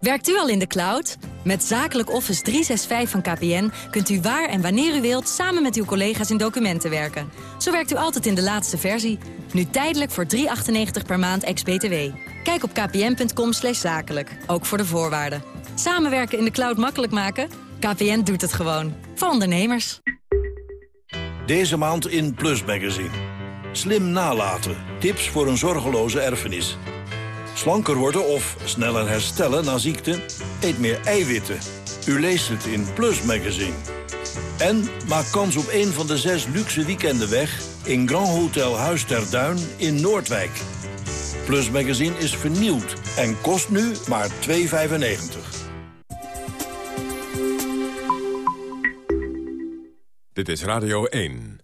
Werkt u al in de cloud? Met Zakelijk Office 365 van KPN kunt u waar en wanneer u wilt... samen met uw collega's in documenten werken. Zo werkt u altijd in de laatste versie. Nu tijdelijk voor 3,98 per maand ex-BTW. Kijk op kpn.com zakelijk, ook voor de voorwaarden. Samenwerken in de cloud makkelijk maken? KPN doet het gewoon. Voor ondernemers. Deze maand in Plus Magazine. Slim nalaten. Tips voor een zorgeloze erfenis. Slanker worden of sneller herstellen na ziekte? Eet meer eiwitten. U leest het in Plus Magazine. En maak kans op een van de zes luxe weekenden weg... in Grand Hotel Huis ter Duin in Noordwijk. Plus Magazine is vernieuwd en kost nu maar 2,95. Dit is Radio 1.